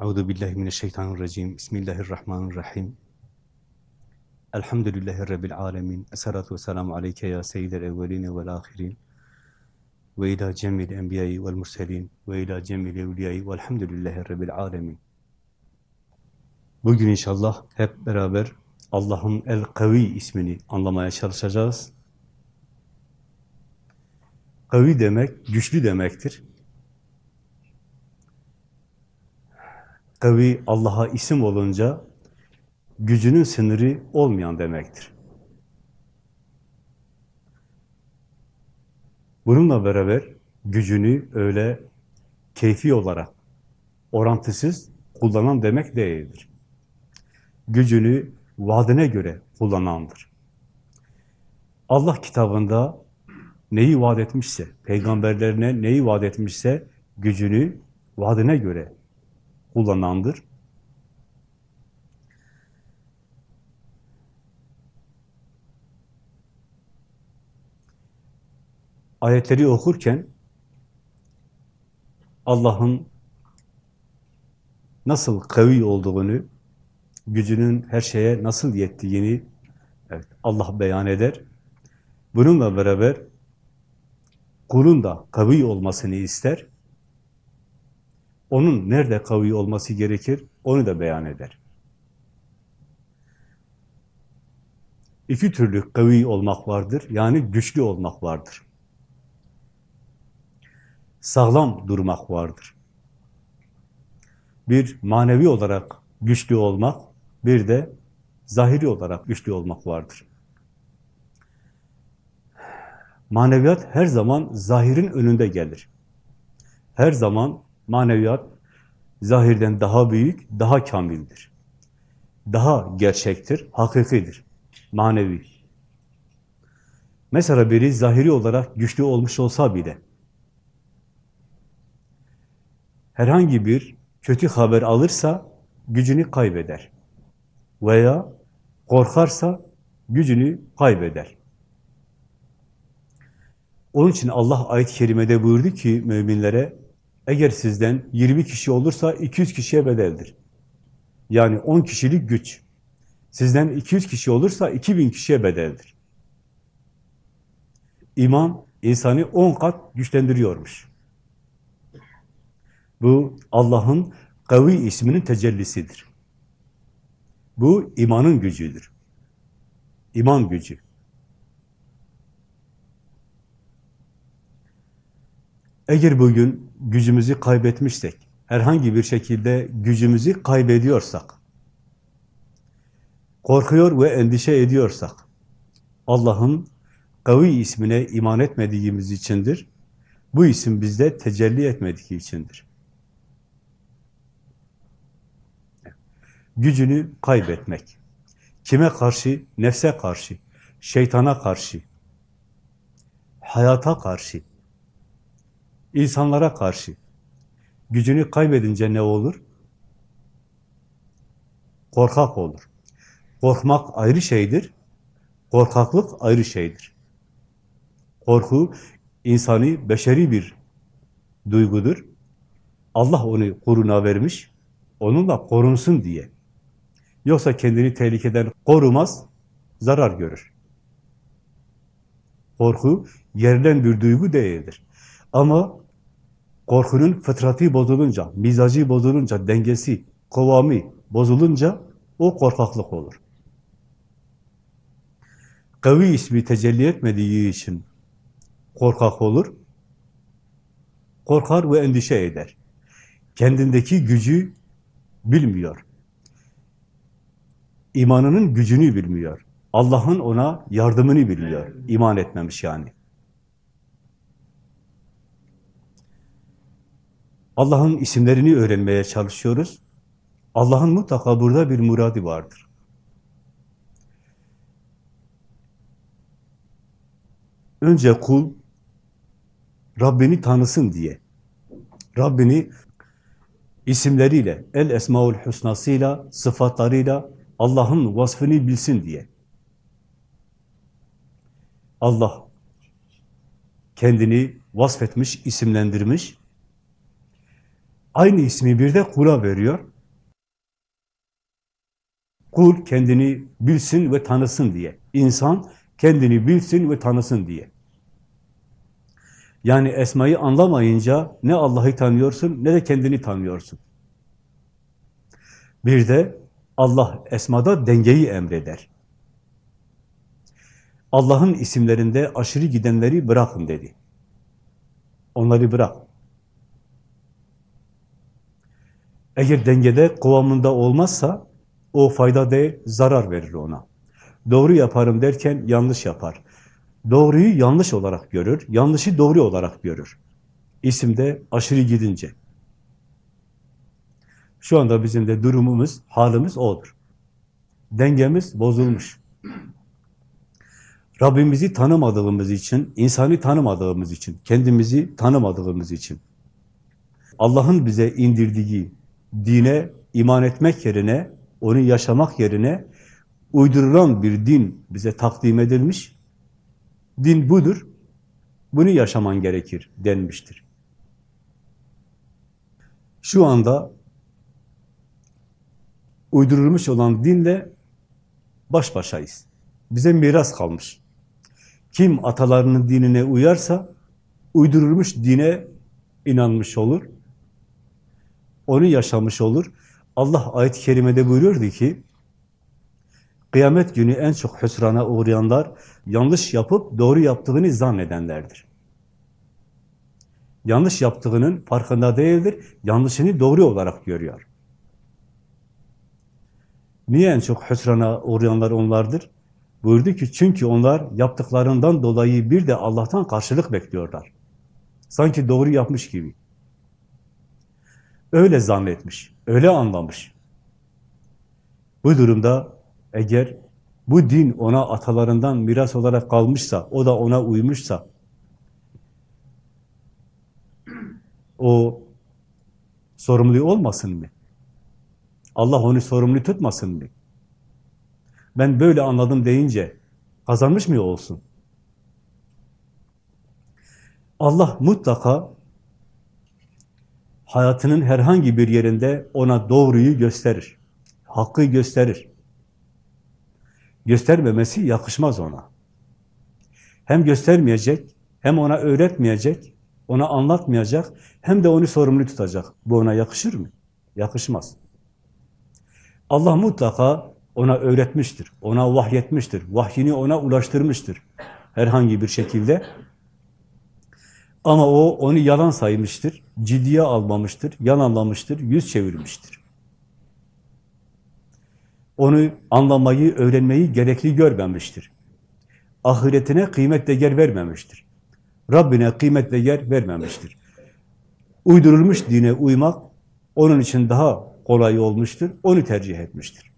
Euzu billahi mineşşeytanirracim. Bismillahirrahmanirrahim. Elhamdülillahi rabbil alamin. Essalatu vesselamu aleyke ya seyyidel evvelin ve'l ahirin. Ve ila cemil enbiya'i ve'l murselin ve ila cemil evliya'i ve'lhamdülillahi rabbil alamin. Bugün inşallah hep beraber Allah'ın El-Kavi ismini anlamaya çalışacağız. Kavi demek güçlü demektir. Kavi Allah'a isim olunca gücünün sınırı olmayan demektir. Bununla beraber gücünü öyle keyfi olarak orantısız kullanan demek değildir. Gücünü vaadine göre kullanandır. Allah kitabında neyi vaat etmişse, peygamberlerine neyi vaat etmişse gücünü vaadine göre kullanandır. Ayetleri okurken Allah'ın nasıl kavi olduğunu, gücünün her şeye nasıl yettiğini evet, Allah beyan eder. Bununla beraber kulun da kavi olmasını ister. Onun nerede kavi olması gerekir, onu da beyan eder. İki türlü kavi olmak vardır, yani güçlü olmak vardır. Sağlam durmak vardır. Bir manevi olarak güçlü olmak, bir de zahiri olarak güçlü olmak vardır. Maneviyat her zaman zahirin önünde gelir. Her zaman maneviyat zahirden daha büyük, daha kamildir. Daha gerçektir, hakikidir, manevi. Mesela biri zahiri olarak güçlü olmuş olsa bile, herhangi bir kötü haber alırsa gücünü kaybeder. Veya korkarsa gücünü kaybeder. Onun için Allah ayet-i kerimede buyurdu ki müminlere, eğer sizden 20 kişi olursa 200 kişiye bedeldir. Yani 10 kişilik güç. Sizden 200 kişi olursa 2000 kişiye bedeldir. İman insanı 10 kat güçlendiriyormuş. Bu Allah'ın Kavi isminin tecellisidir. Bu imanın gücüdür. İman gücü. Eğer bugün gücümüzü kaybetmişsek, herhangi bir şekilde gücümüzü kaybediyorsak, korkuyor ve endişe ediyorsak, Allah'ın Kavi ismine iman etmediğimiz içindir. Bu isim bizde tecelli etmediği içindir. Gücünü kaybetmek. Kime karşı? Nefse karşı, şeytana karşı, hayata karşı, insanlara karşı. Gücünü kaybedince ne olur? Korkak olur. Korkmak ayrı şeydir, korkaklık ayrı şeydir. Korku, insani, beşeri bir duygudur. Allah onu koruna vermiş, onunla korunsun diye. Yoksa kendini tehlikeden korumaz, zarar görür. Korku, yerilen bir duygu değildir. Ama korkunun fıtratı bozulunca, mizacı bozulunca, dengesi, kovamı bozulunca o korkaklık olur. Kavi ismi tecelli etmediği için korkak olur, korkar ve endişe eder. Kendindeki gücü bilmiyor. İmanının gücünü bilmiyor. Allah'ın ona yardımını bilmiyor. İman etmemiş yani. Allah'ın isimlerini öğrenmeye çalışıyoruz. Allah'ın mutlaka burada bir muradi vardır. Önce kul Rabbini tanısın diye, Rabbini isimleriyle, el esmaül husnasıyla, sıfatlarıyla Allah'ın vasfını bilsin diye. Allah kendini vasfetmiş, isimlendirmiş. Aynı ismi bir de kula veriyor. Kul kendini bilsin ve tanısın diye. İnsan kendini bilsin ve tanısın diye. Yani esmayı anlamayınca ne Allah'ı tanıyorsun ne de kendini tanıyorsun. Bir de Allah esmada dengeyi emreder. Allah'ın isimlerinde aşırı gidenleri bırakın dedi. Onları bırak. Eğer dengede, kıvamında olmazsa o fayda değil, zarar verir ona. Doğru yaparım derken yanlış yapar. Doğruyu yanlış olarak görür, yanlışı doğru olarak görür. İsimde aşırı gidince. Şu anda bizim de durumumuz, halimiz odur. Dengemiz bozulmuş. Rabbimizi tanımadığımız için, insanı tanımadığımız için, kendimizi tanımadığımız için, Allah'ın bize indirdiği dine iman etmek yerine, onu yaşamak yerine uydurulan bir din bize takdim edilmiş. Din budur, bunu yaşaman gerekir denmiştir. Şu anda uydurulmuş olan dinle baş başayız. Bize miras kalmış. Kim atalarının dinine uyarsa, uydurulmuş dine inanmış olur. Onu yaşamış olur. Allah ayet-i kerimede buyuruyordu ki, kıyamet günü en çok hüsrana uğrayanlar, yanlış yapıp doğru yaptığını zannedenlerdir. Yanlış yaptığının farkında değildir, yanlışını doğru olarak görüyor. Niye en çok hüsrana uğrayanlar onlardır? Buyurdu ki çünkü onlar yaptıklarından dolayı bir de Allah'tan karşılık bekliyorlar. Sanki doğru yapmış gibi. Öyle zannetmiş, öyle anlamış. Bu durumda eğer bu din ona atalarından miras olarak kalmışsa, o da ona uymuşsa, o sorumlu olmasın mı? Allah onu sorumlu tutmasın mı? Ben böyle anladım deyince kazanmış mı olsun? Allah mutlaka hayatının herhangi bir yerinde ona doğruyu gösterir. Hakkı gösterir. Göstermemesi yakışmaz ona. Hem göstermeyecek, hem ona öğretmeyecek, ona anlatmayacak, hem de onu sorumlu tutacak. Bu ona yakışır mı? Yakışmaz. Allah mutlaka ona öğretmiştir, ona vahyetmiştir, vahyini ona ulaştırmıştır herhangi bir şekilde. Ama o onu yalan saymıştır, ciddiye almamıştır, yalanlamıştır, yüz çevirmiştir. Onu anlamayı, öğrenmeyi gerekli görmemiştir. Ahiretine kıymet değer vermemiştir. Rabbine kıymet değer vermemiştir. Uydurulmuş dine uymak onun için daha kolay olmuştur, onu tercih etmiştir.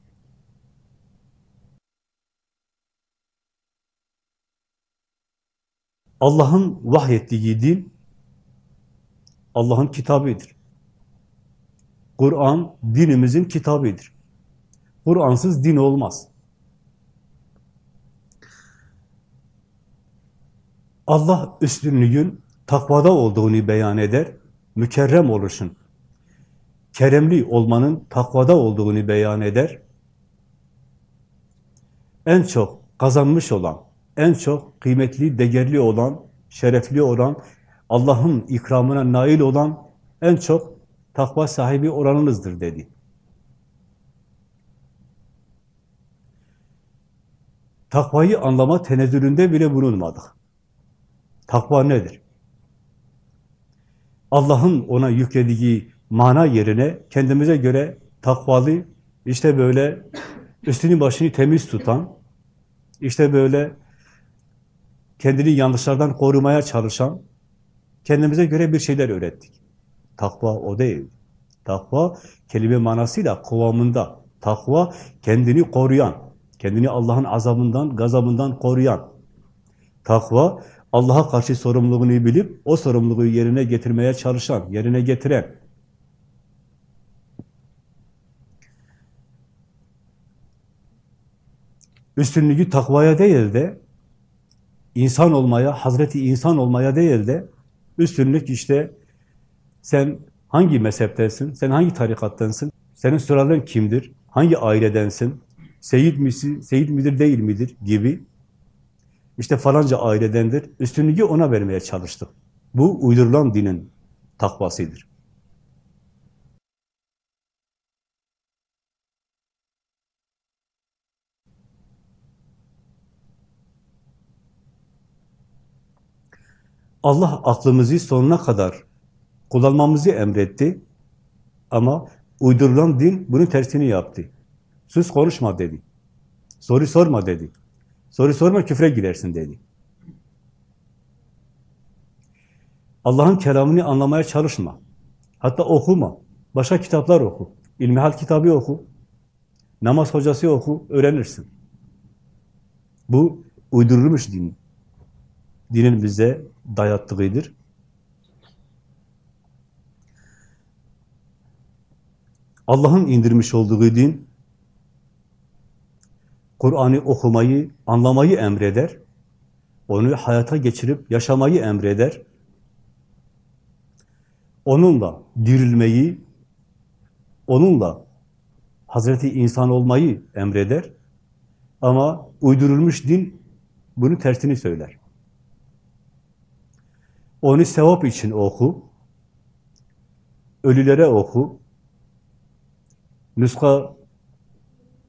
Allah'ın vahyettiği din, Allah'ın kitabıdır. Kur'an, dinimizin kitabıdır. Kur'ansız din olmaz. Allah üstünlüğün takvada olduğunu beyan eder, mükerrem olursun. Keremli olmanın takvada olduğunu beyan eder. En çok kazanmış olan, en çok kıymetli, değerli olan, şerefli olan, Allah'ın ikramına nail olan en çok takva sahibi oranınızdır dedi. Takvayı anlama tenezzülünde bile bulunmadık. Takva nedir? Allah'ın ona yüklediği mana yerine kendimize göre takvalı, işte böyle üstünü başını temiz tutan, işte böyle kendini yanlışlardan korumaya çalışan, kendimize göre bir şeyler öğrettik. Takva o değil. Takva kelime manasıyla kıvamında. Takva kendini koruyan, kendini Allah'ın azabından, gazabından koruyan. Takva Allah'a karşı sorumluluğunu bilip o sorumluluğu yerine getirmeye çalışan, yerine getiren. Üstünlüğü takvaya değil de insan olmaya, Hazreti insan olmaya değil de üstünlük işte sen hangi mezheptensin, sen hangi tarikattansın, senin sıraların kimdir, hangi ailedensin, seyit misin, seyit midir, değil midir gibi. İşte falanca ailedendir, üstünlüğü ona vermeye çalıştık. Bu uydurulan dinin takvasıdır. Allah aklımızı sonuna kadar kullanmamızı emretti. Ama uydurulan din bunun tersini yaptı. Sus konuşma dedi. Soru sorma dedi. Soru sorma küfre gidersin dedi. Allah'ın kelamını anlamaya çalışma. Hatta okuma. Başka kitaplar oku. İlmihal kitabı oku. Namaz hocası oku. Öğrenirsin. Bu uydurulmuş din. Dinin bize dayattığıdır. Allah'ın indirmiş olduğu din, Kur'an'ı okumayı, anlamayı emreder. Onu hayata geçirip yaşamayı emreder. Onunla dirilmeyi, onunla Hazreti insan olmayı emreder. Ama uydurulmuş din bunun tersini söyler. Onu sevap için oku, ölülere oku, Nuska,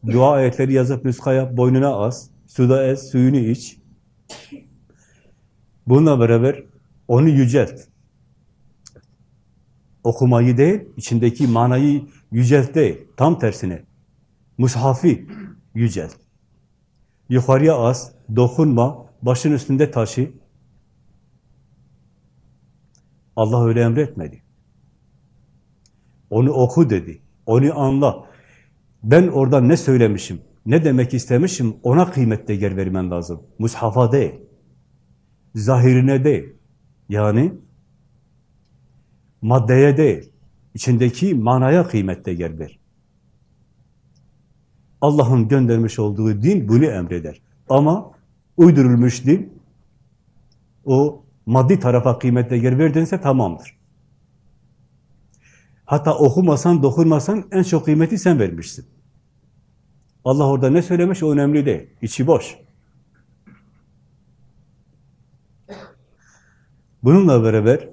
dua ayetleri yazıp nuskaya boynuna as, suda ez, suyunu iç. Bununla beraber onu yücelt. Okumayı değil, içindeki manayı yücelt değil, tam tersine. Mushafi yücelt. Yukarıya as, dokunma, başın üstünde taşı. Allah öyle emretmedi. Onu oku dedi. Onu anla. Ben orada ne söylemişim, ne demek istemişim ona kıymet değer vermen lazım. Mushafa değil. Zahirine değil. Yani maddeye değil. içindeki manaya kıymet değer ver. Allah'ın göndermiş olduğu din bunu emreder. Ama uydurulmuş din o maddi tarafa kıymet değer verdinse tamamdır. Hatta okumasan, dokunmasan en çok kıymeti sen vermişsin. Allah orada ne söylemiş o önemli değil. İçi boş. Bununla beraber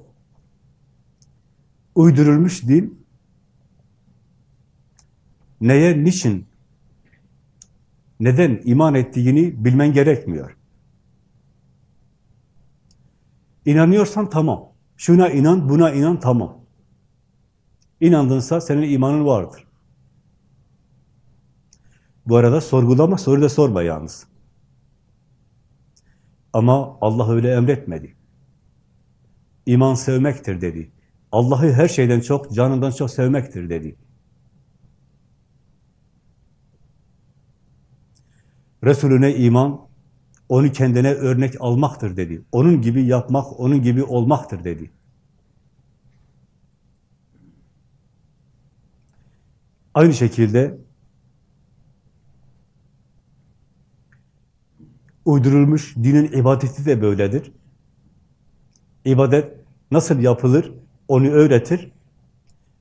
uydurulmuş din neye, niçin, neden iman ettiğini bilmen gerekmiyor. İnanıyorsan tamam. Şuna inan, buna inan tamam. İnandınsa senin imanın vardır. Bu arada sorgulama, soru da sorma yalnız. Ama Allah öyle emretmedi. İman sevmektir dedi. Allah'ı her şeyden çok, canından çok sevmektir dedi. Resulüne iman, onu kendine örnek almaktır dedi. Onun gibi yapmak, onun gibi olmaktır dedi. Aynı şekilde uydurulmuş dinin ibadeti de böyledir. İbadet nasıl yapılır onu öğretir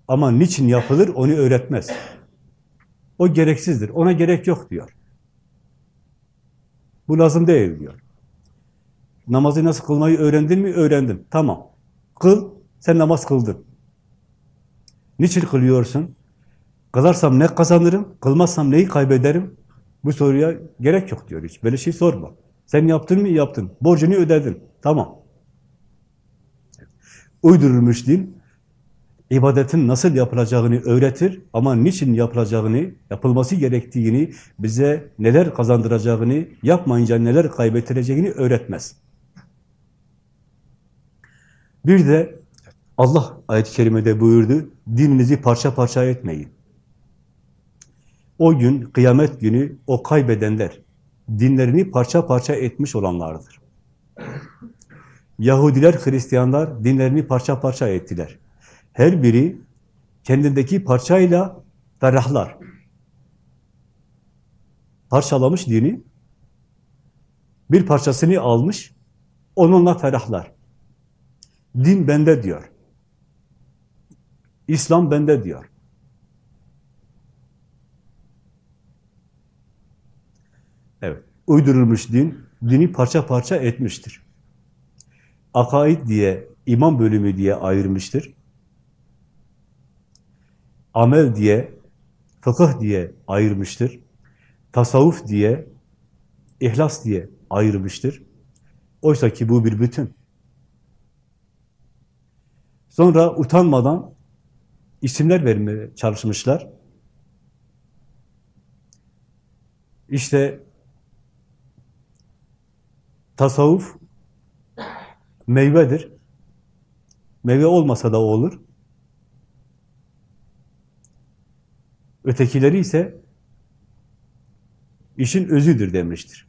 ama niçin yapılır onu öğretmez. O gereksizdir, ona gerek yok diyor. Bu lazım değil diyor. Namazı nasıl kılmayı öğrendin mi? Öğrendim. Tamam. Kıl, sen namaz kıldın. Niçin kılıyorsun? Kılarsam ne kazanırım, kılmazsam neyi kaybederim? Bu soruya gerek yok diyor hiç. Böyle şey sorma. Sen yaptın mı? Yaptın. Borcunu ödedin. Tamam. Uydurulmuş din, ibadetin nasıl yapılacağını öğretir ama niçin yapılacağını, yapılması gerektiğini, bize neler kazandıracağını, yapmayınca neler kaybettireceğini öğretmez. Bir de Allah ayet-i kerimede buyurdu, dininizi parça parça etmeyin. O gün, kıyamet günü o kaybedenler, dinlerini parça parça etmiş olanlardır. Yahudiler, Hristiyanlar dinlerini parça parça ettiler. Her biri kendindeki parçayla ferahlar. Parçalamış dini, bir parçasını almış, onunla ferahlar. Din bende diyor. İslam bende diyor. Evet, uydurulmuş din, dini parça parça etmiştir. Akaid diye, iman bölümü diye ayırmıştır. Amel diye, fıkıh diye ayırmıştır. Tasavvuf diye, ihlas diye ayırmıştır. Oysa ki bu bir bütün. Sonra utanmadan isimler vermeye çalışmışlar. İşte tasavvuf meyvedir. Meyve olmasa da olur. Ötekileri ise işin özüdür demiştir.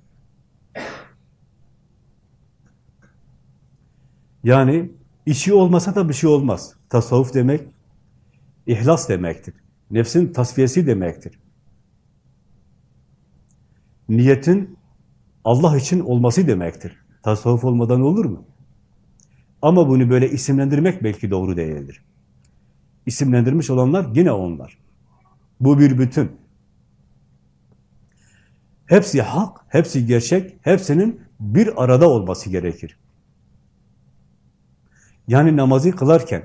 Yani işi olmasa da bir şey olmaz. Tasavvuf demek ihlas demektir. Nefsin tasfiyesi demektir. Niyetin Allah için olması demektir. Tasavvuf olmadan olur mu? Ama bunu böyle isimlendirmek belki doğru değildir. İsimlendirmiş olanlar yine onlar. Bu bir bütün. Hepsi hak, hepsi gerçek, hepsinin bir arada olması gerekir. Yani namazı kılarken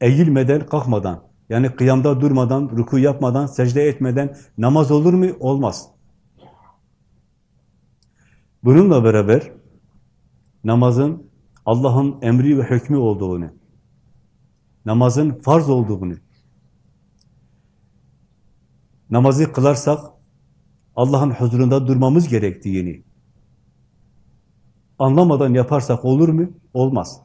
eğilmeden, kalkmadan, yani kıyamda durmadan, ruku yapmadan, secde etmeden namaz olur mu? Olmaz. Bununla beraber namazın Allah'ın emri ve hükmü olduğunu, namazın farz olduğunu, namazı kılarsak Allah'ın huzurunda durmamız gerektiğini anlamadan yaparsak olur mu? Olmaz.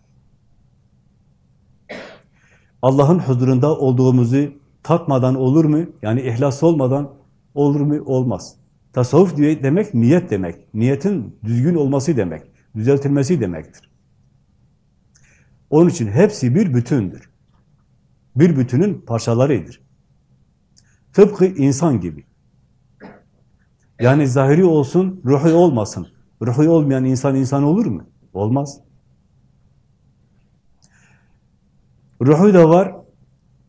Allah'ın huzurunda olduğumuzu tatmadan olur mu? Yani ihlas olmadan olur mu? Olmaz. Tasavvuf demek niyet demek. Niyetin düzgün olması demek. Düzeltilmesi demektir. Onun için hepsi bir bütündür. Bir bütünün parçalarıdır. Tıpkı insan gibi. Yani zahiri olsun, ruhu olmasın. Ruhu olmayan insan insan olur mu? Olmaz. Ruhu da var,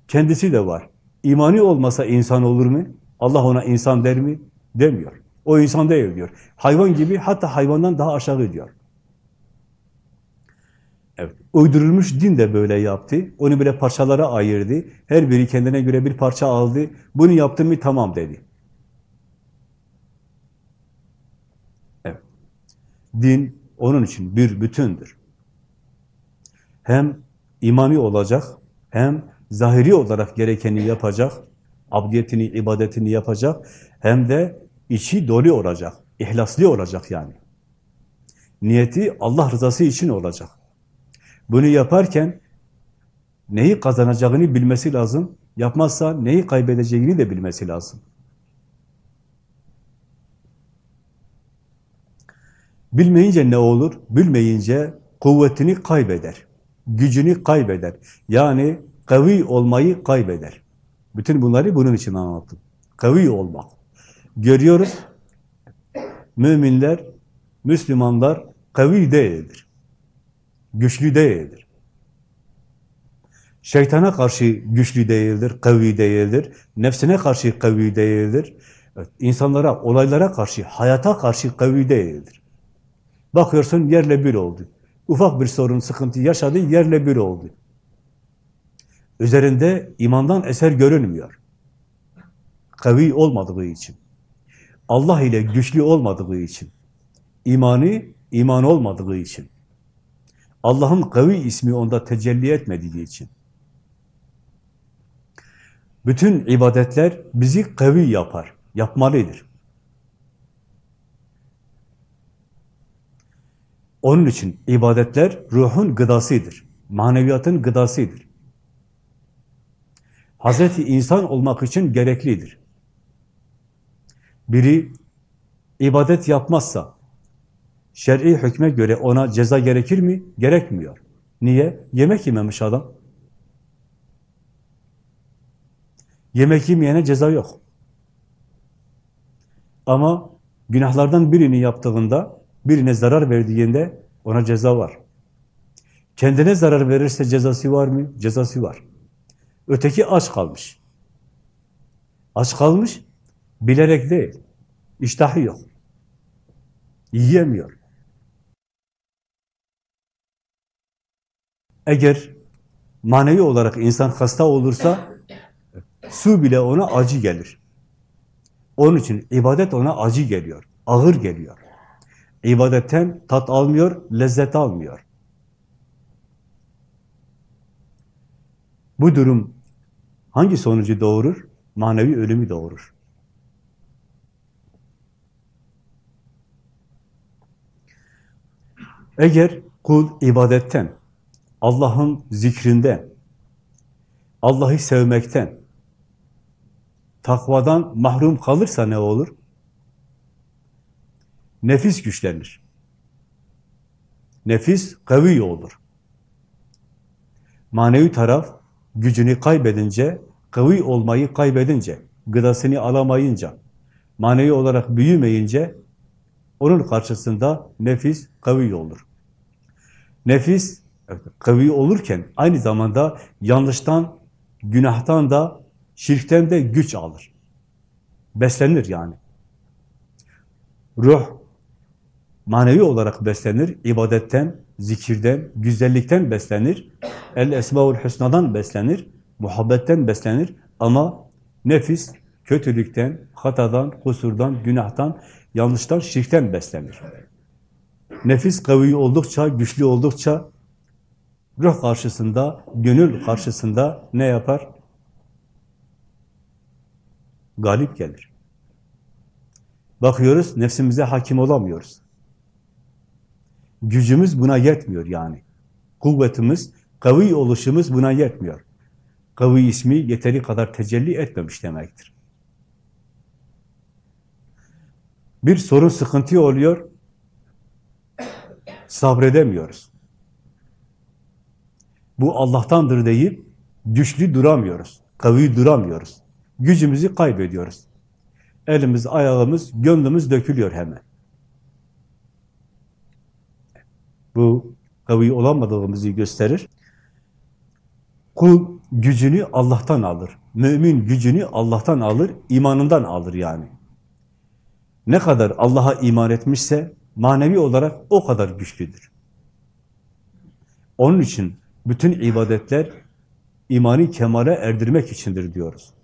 kendisi de var. İmani olmasa insan olur mu? Allah ona insan der mi? Demiyor. O insan değil diyor. Hayvan gibi hatta hayvandan daha aşağı diyor. Evet. Uydurulmuş din de böyle yaptı. Onu böyle parçalara ayırdı. Her biri kendine göre bir parça aldı. Bunu yaptın mı tamam dedi. Evet. Din onun için bir bütündür. Hem imani olacak, hem zahiri olarak gerekeni yapacak, abdiyetini, ibadetini yapacak, hem de içi dolu olacak, ihlaslı olacak yani. Niyeti Allah rızası için olacak. Bunu yaparken neyi kazanacağını bilmesi lazım, yapmazsa neyi kaybedeceğini de bilmesi lazım. Bilmeyince ne olur? Bilmeyince kuvvetini kaybeder gücünü kaybeder. Yani kavi olmayı kaybeder. Bütün bunları bunun için anlattım. Kavi olmak. Görüyoruz, müminler, Müslümanlar kavi değildir. Güçlü değildir. Şeytana karşı güçlü değildir, kavi değildir. Nefsine karşı kavi değildir. Evet, insanlara, olaylara karşı, hayata karşı kavi değildir. Bakıyorsun yerle bir oldu. Ufak bir sorun, sıkıntı yaşadı, yerle bir oldu. Üzerinde imandan eser görünmüyor. Kavi olmadığı için. Allah ile güçlü olmadığı için. imanı iman olmadığı için. Allah'ın kavi ismi onda tecelli etmediği için. Bütün ibadetler bizi kavi yapar, yapmalıdır. Onun için ibadetler ruhun gıdasıdır. Maneviyatın gıdasıdır. Hazreti insan olmak için gereklidir. Biri ibadet yapmazsa, şer'i hükme göre ona ceza gerekir mi? Gerekmiyor. Niye? Yemek yememiş adam. Yemek yemeyene ceza yok. Ama günahlardan birini yaptığında birine zarar verdiğinde ona ceza var. Kendine zarar verirse cezası var mı? Cezası var. Öteki aç kalmış. Aç kalmış, bilerek değil. İştahı yok. Yiyemiyor. Eğer manevi olarak insan hasta olursa su bile ona acı gelir. Onun için ibadet ona acı geliyor, ağır geliyor. İbadetten tat almıyor, lezzet almıyor. Bu durum hangi sonucu doğurur? Manevi ölümü doğurur. Eğer kul ibadetten, Allah'ın zikrinden, Allah'ı sevmekten, takvadan mahrum kalırsa ne olur? Nefis güçlenir. Nefis kavi olur. Manevi taraf gücünü kaybedince, kavi olmayı kaybedince, gıdasını alamayınca, manevi olarak büyümeyince, onun karşısında nefis kavi olur. Nefis kavi olurken aynı zamanda yanlıştan, günahtan da, şirkten de güç alır. Beslenir yani. Ruh manevi olarak beslenir, ibadetten, zikirden, güzellikten beslenir, el esmaul husnadan beslenir, muhabbetten beslenir ama nefis kötülükten, hatadan, kusurdan, günahtan, yanlıştan, şirkten beslenir. Nefis kavi oldukça, güçlü oldukça ruh karşısında, gönül karşısında ne yapar? Galip gelir. Bakıyoruz, nefsimize hakim olamıyoruz. Gücümüz buna yetmiyor yani. Kuvvetimiz, kavi oluşumuz buna yetmiyor. Kavi ismi yeteri kadar tecelli etmemiş demektir. Bir sorun, sıkıntı oluyor, sabredemiyoruz. Bu Allah'tandır deyip güçlü duramıyoruz, kavi duramıyoruz. Gücümüzü kaybediyoruz. Elimiz, ayağımız, gönlümüz dökülüyor hemen. Bu kavi olamadığımızı gösterir. Kul gücünü Allah'tan alır. Mümin gücünü Allah'tan alır, imanından alır yani. Ne kadar Allah'a iman etmişse manevi olarak o kadar güçlüdür. Onun için bütün ibadetler imani kemale erdirmek içindir diyoruz.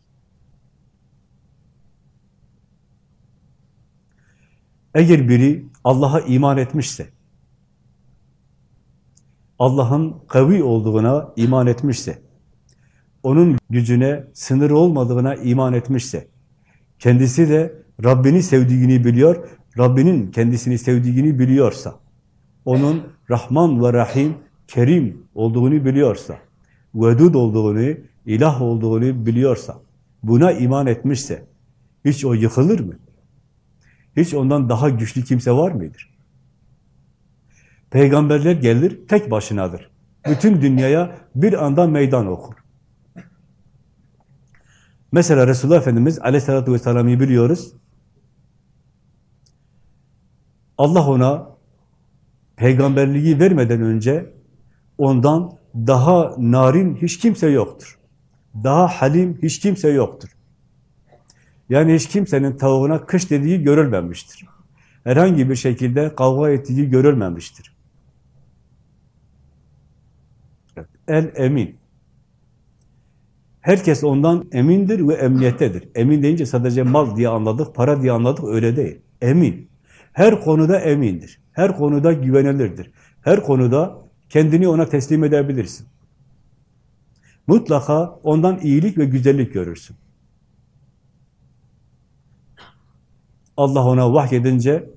Eğer biri Allah'a iman etmişse, Allah'ın kavi olduğuna iman etmişse, onun gücüne sınır olmadığına iman etmişse, kendisi de Rabbini sevdiğini biliyor, Rabbinin kendisini sevdiğini biliyorsa, onun Rahman ve Rahim, Kerim olduğunu biliyorsa, Vedud olduğunu, ilah olduğunu biliyorsa, buna iman etmişse, hiç o yıkılır mı? Hiç ondan daha güçlü kimse var mıdır? Peygamberler gelir, tek başınadır. Bütün dünyaya bir anda meydan okur. Mesela Resulullah Efendimiz aleyhissalatü vesselam'ı biliyoruz. Allah ona peygamberliği vermeden önce ondan daha narin hiç kimse yoktur. Daha halim hiç kimse yoktur. Yani hiç kimsenin tavuğuna kış dediği görülmemiştir. Herhangi bir şekilde kavga ettiği görülmemiştir. El emin. Herkes ondan emindir ve emniyettedir. Emin deyince sadece mal diye anladık, para diye anladık, öyle değil. Emin. Her konuda emindir. Her konuda güvenilirdir. Her konuda kendini ona teslim edebilirsin. Mutlaka ondan iyilik ve güzellik görürsün. Allah ona vahyedince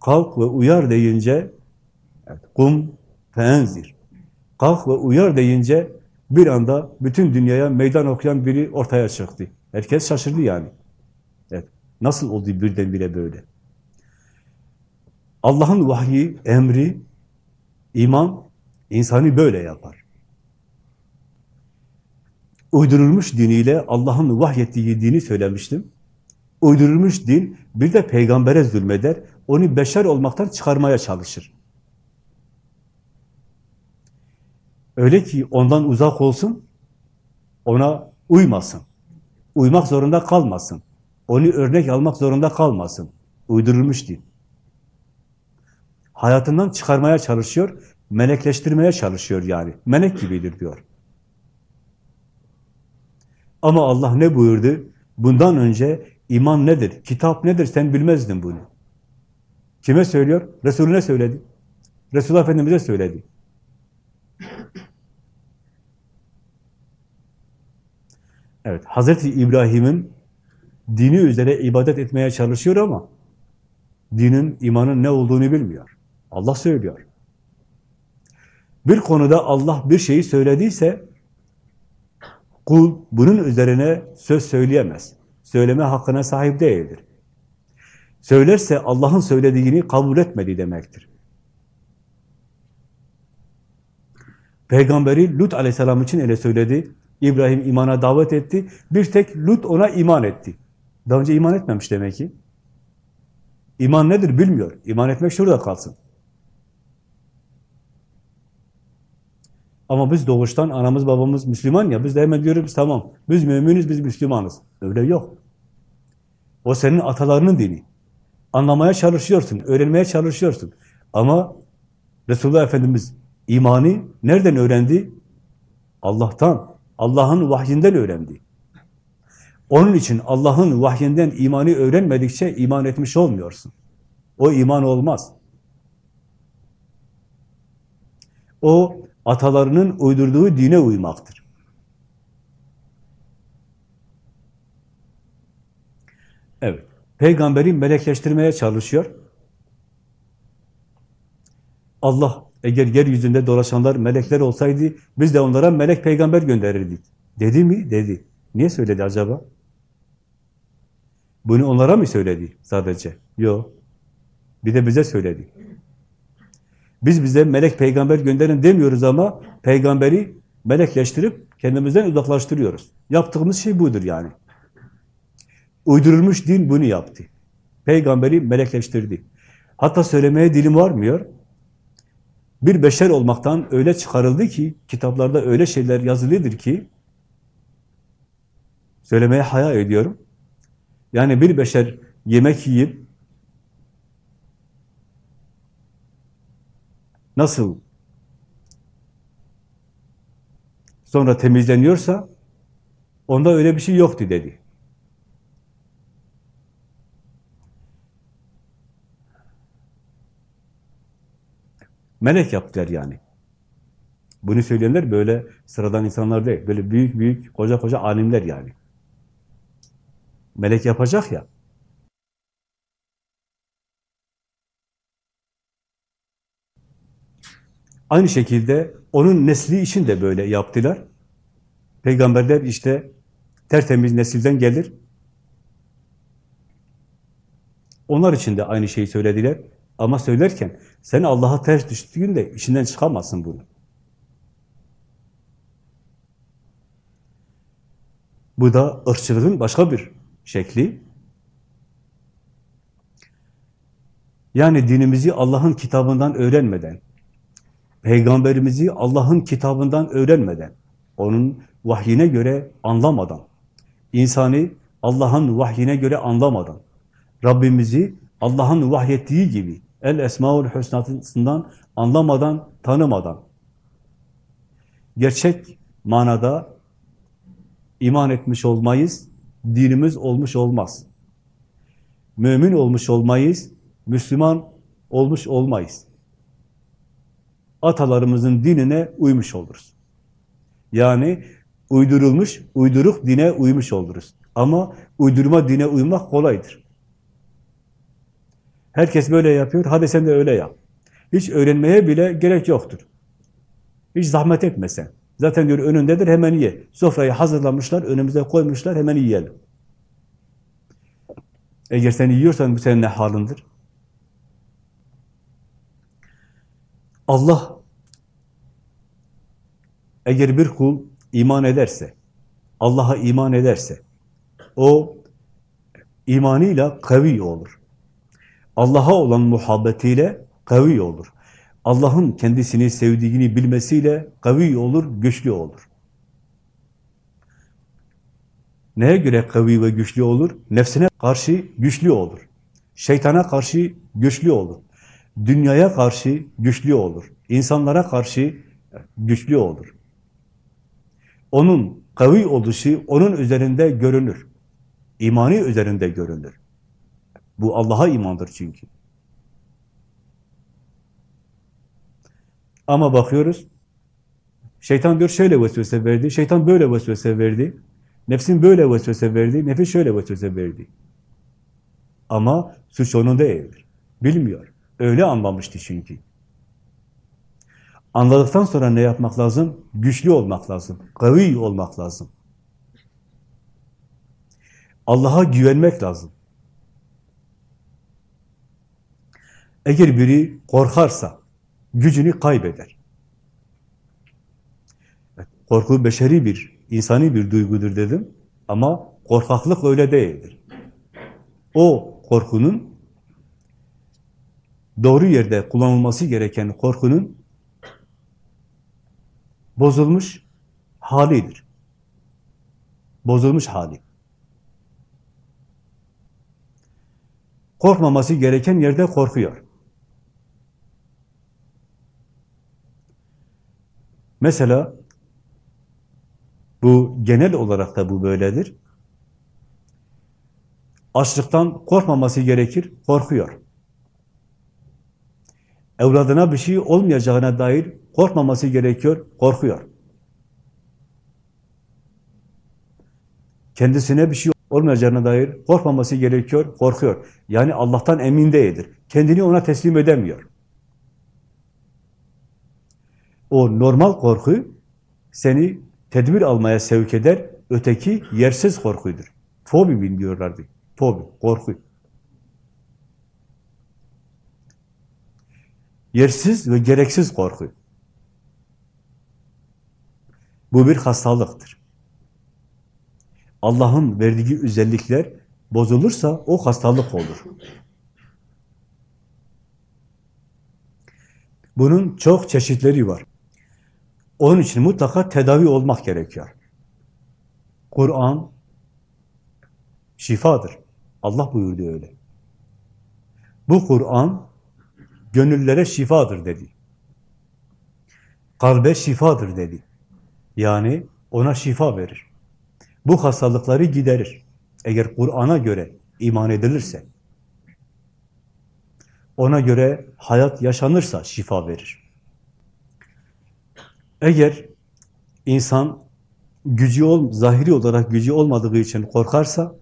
kalk ve uyar deyince kum feenzir. Kalk ve uyar deyince bir anda bütün dünyaya meydan okuyan biri ortaya çıktı. Herkes şaşırdı yani. Evet. Nasıl oldu birdenbire böyle? Allah'ın vahyi, emri, iman insanı böyle yapar. Uydurulmuş diniyle Allah'ın vahyettiği dini söylemiştim. Uydurulmuş din bir de peygambere zulmeder, onu beşer olmaktan çıkarmaya çalışır. Öyle ki ondan uzak olsun, ona uymasın. Uymak zorunda kalmasın. Onu örnek almak zorunda kalmasın. Uydurulmuş din. Hayatından çıkarmaya çalışıyor, melekleştirmeye çalışıyor yani. Melek gibidir diyor. Ama Allah ne buyurdu? Bundan önce iman nedir, kitap nedir sen bilmezdin bunu. Kime söylüyor? Resulüne söyledi. Resulullah Efendimiz'e söyledi. Evet, Hazreti İbrahim'in dini üzere ibadet etmeye çalışıyor ama dinin, imanın ne olduğunu bilmiyor. Allah söylüyor. Bir konuda Allah bir şeyi söylediyse kul bunun üzerine söz söyleyemez. Söyleme hakkına sahip değildir. Söylerse Allah'ın söylediğini kabul etmedi demektir. Peygamberi Lut aleyhisselam için öyle söyledi. İbrahim imana davet etti. Bir tek Lut ona iman etti. Daha önce iman etmemiş demek ki. İman nedir bilmiyor. İman etmek şurada kalsın. Ama biz doğuştan anamız babamız Müslüman ya biz de hemen diyoruz tamam biz müminiz biz Müslümanız. Öyle yok. O senin atalarının dini. Anlamaya çalışıyorsun, öğrenmeye çalışıyorsun. Ama Resulullah Efendimiz imanı nereden öğrendi? Allah'tan, Allah'ın vahyinden öğrendi. Onun için Allah'ın vahyinden imanı öğrenmedikçe iman etmiş olmuyorsun. O iman olmaz. O atalarının uydurduğu dine uymaktır. Evet. Peygamberi melekleştirmeye çalışıyor. Allah eğer yeryüzünde dolaşanlar melekler olsaydı biz de onlara melek peygamber gönderirdik. Dedi mi? Dedi. Niye söyledi acaba? Bunu onlara mı söyledi sadece? Yok. Bir de bize söyledi. Biz bize melek peygamber gönderin demiyoruz ama peygamberi melekleştirip kendimizden uzaklaştırıyoruz. Yaptığımız şey budur yani. Uydurulmuş din bunu yaptı. Peygamberi melekleştirdi. Hatta söylemeye dilim varmıyor. Bir beşer olmaktan öyle çıkarıldı ki, kitaplarda öyle şeyler yazılıdır ki, söylemeye haya ediyorum. Yani bir beşer yemek yiyip, nasıl sonra temizleniyorsa, onda öyle bir şey yoktu dedi. Melek yaptılar yani. Bunu söyleyenler böyle sıradan insanlar değil. Böyle büyük büyük, koca koca alimler yani. Melek yapacak ya. Aynı şekilde onun nesli için de böyle yaptılar. Peygamberler işte tertemiz nesilden gelir. Onlar için de aynı şeyi söylediler. Ama söylerken sen Allah'a ters düştüğünde içinden çıkamazsın bunu. Bu da ırkçılığın başka bir şekli. Yani dinimizi Allah'ın kitabından öğrenmeden, peygamberimizi Allah'ın kitabından öğrenmeden, onun vahyine göre anlamadan, insanı Allah'ın vahyine göre anlamadan, Rabbimizi Allah'ın vahyettiği gibi El Esmaül Hüsna'sından anlamadan, tanımadan gerçek manada iman etmiş olmayız, dinimiz olmuş olmaz. Mümin olmuş olmayız, Müslüman olmuş olmayız. Atalarımızın dinine uymuş oluruz. Yani uydurulmuş, uyduruk dine uymuş oluruz. Ama uydurma dine uymak kolaydır. Herkes böyle yapıyor, hadi sen de öyle yap. Hiç öğrenmeye bile gerek yoktur. Hiç zahmet etme sen. Zaten diyor önündedir, hemen ye. Sofrayı hazırlamışlar, önümüze koymuşlar, hemen yiyelim. Eğer sen yiyorsan bu senin ne halindir? Allah eğer bir kul iman ederse, Allah'a iman ederse, o imanıyla kavi olur. Allah'a olan muhabbetiyle kavi olur. Allah'ın kendisini sevdiğini bilmesiyle kavi olur, güçlü olur. Neye göre kavi ve güçlü olur? Nefsine karşı güçlü olur. Şeytana karşı güçlü olur. Dünyaya karşı güçlü olur. İnsanlara karşı güçlü olur. Onun kavi oluşu onun üzerinde görünür. İmanı üzerinde görünür. Bu Allah'a imandır çünkü. Ama bakıyoruz, şeytan diyor şöyle vesvese verdi, şeytan böyle vesvese verdi, nefsin böyle vesvese verdi, nefis şöyle vesvese verdi. Ama suç onun değildir. Bilmiyor. Öyle anlamıştı çünkü. Anladıktan sonra ne yapmak lazım? Güçlü olmak lazım. Kavi olmak lazım. Allah'a güvenmek lazım. Eğer biri korkarsa gücünü kaybeder. Korku beşeri bir, insani bir duygudur dedim. Ama korkaklık öyle değildir. O korkunun doğru yerde kullanılması gereken korkunun bozulmuş halidir. Bozulmuş hali. Korkmaması gereken yerde korkuyor. Mesela bu genel olarak da bu böyledir. Açlıktan korkmaması gerekir, korkuyor. Evladına bir şey olmayacağına dair korkmaması gerekiyor, korkuyor. Kendisine bir şey olmayacağına dair korkmaması gerekiyor, korkuyor. Yani Allah'tan emin değildir. Kendini ona teslim edemiyor. O normal korku seni tedbir almaya sevk eder, öteki yersiz korkuydur. Fobi biliyorlardı. Fobi, korku. Yersiz ve gereksiz korku. Bu bir hastalıktır. Allah'ın verdiği özellikler bozulursa o hastalık olur. Bunun çok çeşitleri var. Onun için mutlaka tedavi olmak gerekiyor. Kur'an şifadır. Allah buyurdu öyle. Bu Kur'an gönüllere şifadır dedi. Kalbe şifadır dedi. Yani ona şifa verir. Bu hastalıkları giderir. Eğer Kur'an'a göre iman edilirse, ona göre hayat yaşanırsa şifa verir. Eğer insan gücü ol, zahiri olarak gücü olmadığı için korkarsa,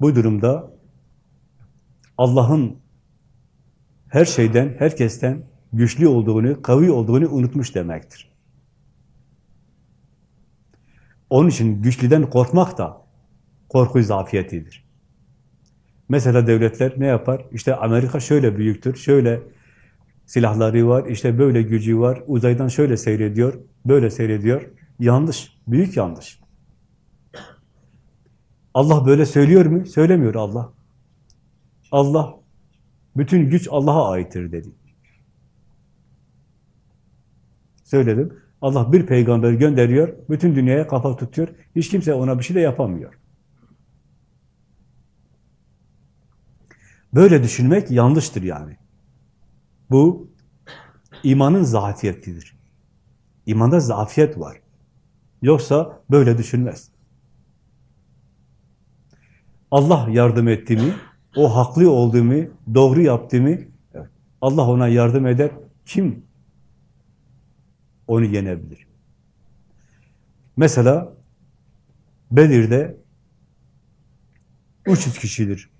bu durumda Allah'ın her şeyden, herkesten güçlü olduğunu, kavi olduğunu unutmuş demektir. Onun için güçlüden korkmak da korku zafiyetidir. Mesela devletler ne yapar? İşte Amerika şöyle büyüktür, şöyle silahları var, işte böyle gücü var, uzaydan şöyle seyrediyor, böyle seyrediyor. Yanlış, büyük yanlış. Allah böyle söylüyor mu? Söylemiyor Allah. Allah, bütün güç Allah'a aittir dedi. Söyledim. Allah bir peygamber gönderiyor, bütün dünyaya kafa tutuyor. Hiç kimse ona bir şey de yapamıyor. Böyle düşünmek yanlıştır yani. Bu imanın zafiyetidir. İmanda zafiyet var. Yoksa böyle düşünmez. Allah yardım etti mi, o haklı oldu mu, doğru yaptı mı, Allah ona yardım eder. Kim onu yenebilir? Mesela Bedir'de 300 kişidir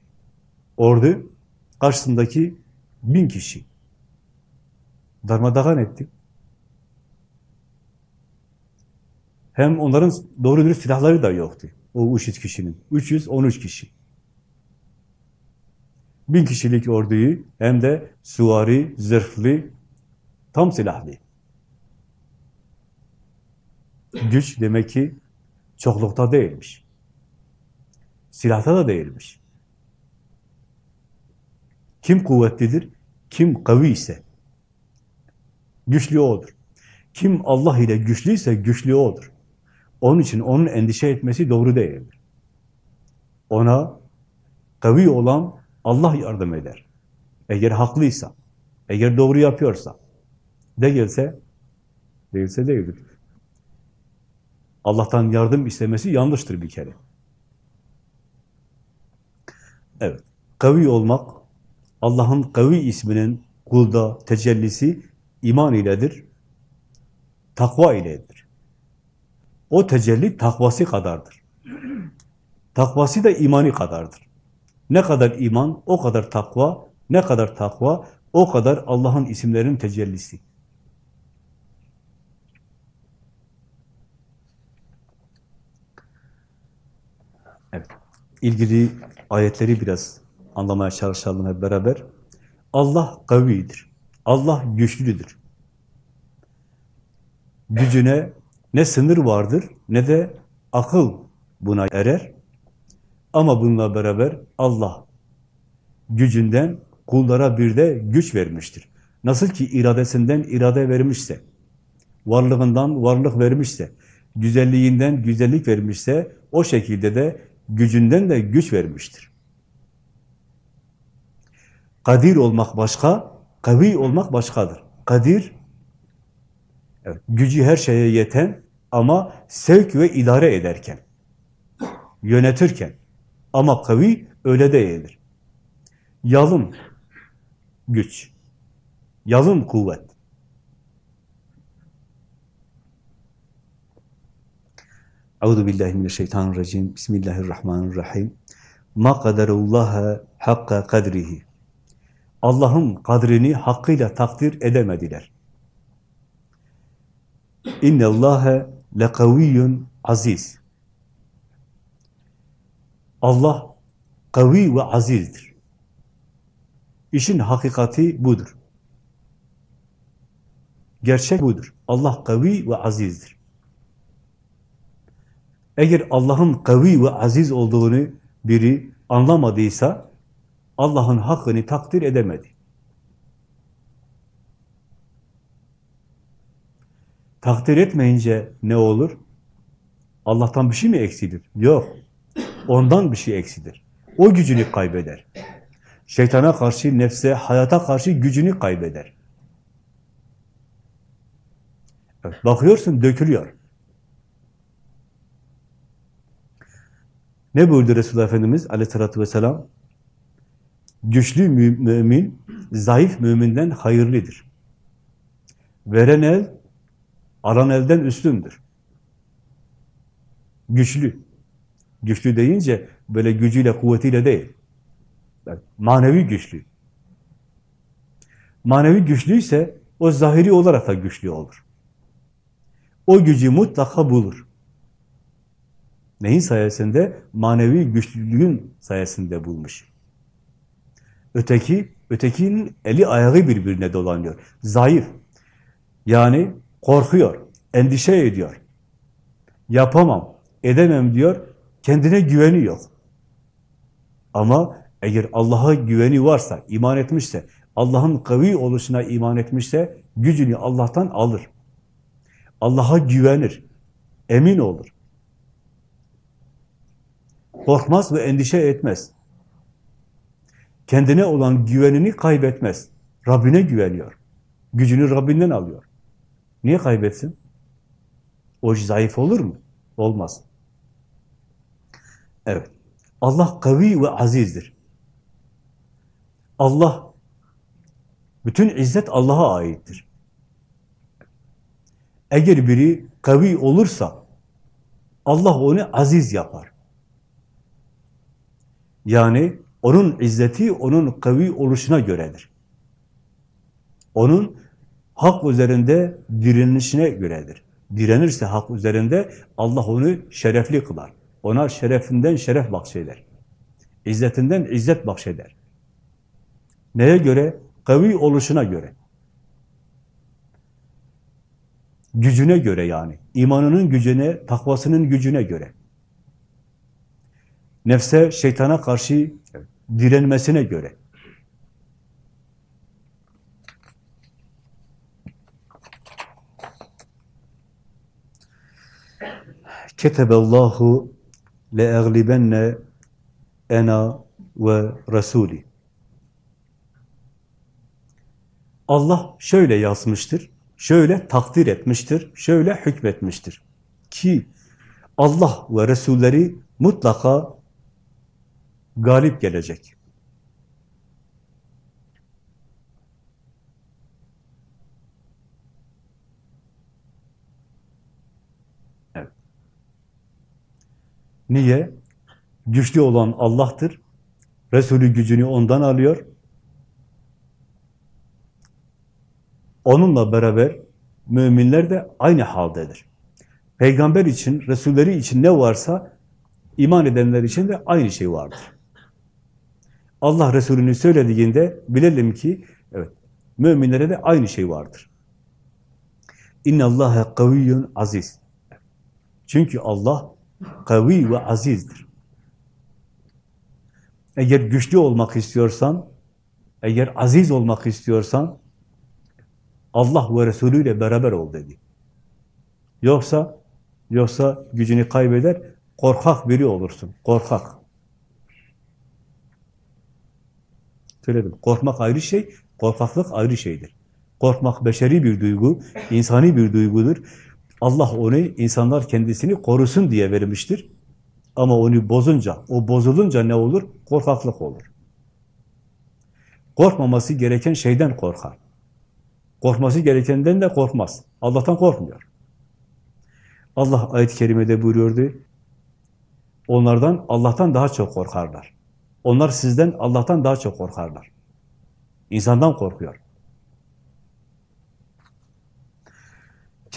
ordu, karşısındaki bin kişi. Darmadağın etti. Hem onların doğru dürüst silahları da yoktu. O 300 kişinin. 313 kişi. Bin kişilik orduyu hem de suvari, zırhlı, tam silahlı. Güç demek ki çoklukta değilmiş. Silahta da değilmiş. Kim kuvvetlidir? Kim kavi ise. Güçlü odur. Kim Allah ile güçlüyse güçlü odur. Onun için onun endişe etmesi doğru değildir. Ona kavi olan Allah yardım eder. Eğer haklıysa, eğer doğru yapıyorsa, değilse, değilse değildir. Allah'tan yardım istemesi yanlıştır bir kere. Evet, kavi olmak, Allah'ın kavi isminin kulda tecellisi iman iledir, takva iledir. O tecelli takvası kadardır. Takvası da imani kadardır. Ne kadar iman, o kadar takva, ne kadar takva, o kadar Allah'ın isimlerinin tecellisi. Evet. İlgili ayetleri biraz anlamaya çalışalım hep beraber. Allah kavidir. Allah güçlüdür. Gücüne ne sınır vardır ne de akıl buna erer. Ama bununla beraber Allah gücünden kullara bir de güç vermiştir. Nasıl ki iradesinden irade vermişse, varlığından varlık vermişse, güzelliğinden güzellik vermişse, o şekilde de gücünden de güç vermiştir. Kadir olmak başka, kavi olmak başkadır. Kadir, evet, gücü her şeye yeten ama sevk ve idare ederken, yönetirken ama kavi öyle değildir. Yalın güç, yalın kuvvet. Euzu billahi mineşşeytanirracim. Bismillahirrahmanirrahim. Ma kaderullaha hakka kadrihi. Allah'ın kadrini hakkıyla takdir edemediler. İnne Allahe lekaviyyun aziz. Allah kavi ve azizdir. İşin hakikati budur. Gerçek budur. Allah kavi ve azizdir. Eğer Allah'ın kavi ve aziz olduğunu biri anlamadıysa Allah'ın hakkını takdir edemedi. Takdir etmeyince ne olur? Allah'tan bir şey mi eksilir? Yok. Ondan bir şey eksilir. O gücünü kaybeder. Şeytana karşı, nefse, hayata karşı gücünü kaybeder. Evet, bakıyorsun dökülüyor. Ne buyurdu Resulullah Efendimiz aleyhissalatü vesselam? Güçlü mümin, zayıf müminden hayırlıdır. Veren el, alan elden üstündür. Güçlü. Güçlü deyince böyle gücüyle, kuvvetiyle değil. Manevi güçlü. Manevi güçlüyse o zahiri olarak da güçlü olur. O gücü mutlaka bulur. Neyin sayesinde? Manevi güçlülüğün sayesinde bulmuş. Öteki, ötekinin eli ayağı birbirine dolanıyor. Zayıf. Yani korkuyor, endişe ediyor. Yapamam, edemem diyor, kendine güveni yok. Ama eğer Allah'a güveni varsa, iman etmişse, Allah'ın kavi oluşuna iman etmişse, gücünü Allah'tan alır. Allah'a güvenir, emin olur. Korkmaz ve endişe etmez. Kendine olan güvenini kaybetmez. Rabbine güveniyor. Gücünü Rabbinden alıyor. Niye kaybetsin? O zayıf olur mu? Olmaz. Evet. Allah kavi ve azizdir. Allah, bütün izzet Allah'a aittir. Eğer biri kavi olursa, Allah onu aziz yapar. Yani onun izzeti, onun kavi oluşuna göredir. Onun hak üzerinde direnişine göredir. Direnirse hak üzerinde Allah onu şerefli kılar. Ona şerefinden şeref bahşeder. İzzetinden izzet bahşeder. Neye göre? Kavi oluşuna göre. Gücüne göre yani. İmanının gücüne, takvasının gücüne göre. Nefse, şeytana karşı direnmesine göre. Keteballahu le'eglibenne ena ve Resulü. Allah şöyle yazmıştır, şöyle takdir etmiştir, şöyle hükmetmiştir. Ki Allah ve Resulleri mutlaka galip gelecek. Niye? Güçlü olan Allah'tır. Resulü gücünü ondan alıyor. Onunla beraber müminler de aynı haldedir. Peygamber için, Resulleri için ne varsa iman edenler için de aynı şey vardır. Allah Resulü'nü söylediğinde bilelim ki evet müminlere de aynı şey vardır. İnne Allahe kaviyyun aziz. Çünkü Allah kavi ve azizdir. Eğer güçlü olmak istiyorsan, eğer aziz olmak istiyorsan Allah ve Resulü ile beraber ol dedi. Yoksa yoksa gücünü kaybeder, korkak biri olursun. Korkak. Söyledim. Korkmak ayrı şey, korkaklık ayrı şeydir. Korkmak beşeri bir duygu, insani bir duygudur. Allah onu, insanlar kendisini korusun diye vermiştir. Ama onu bozunca, o bozulunca ne olur? Korkaklık olur. Korkmaması gereken şeyden korkar. Korkması gerekenden de korkmaz. Allah'tan korkmuyor. Allah ayet-i kerimede buyuruyordu. Onlardan, Allah'tan daha çok korkarlar. Onlar sizden, Allah'tan daha çok korkarlar. İnsandan korkuyor.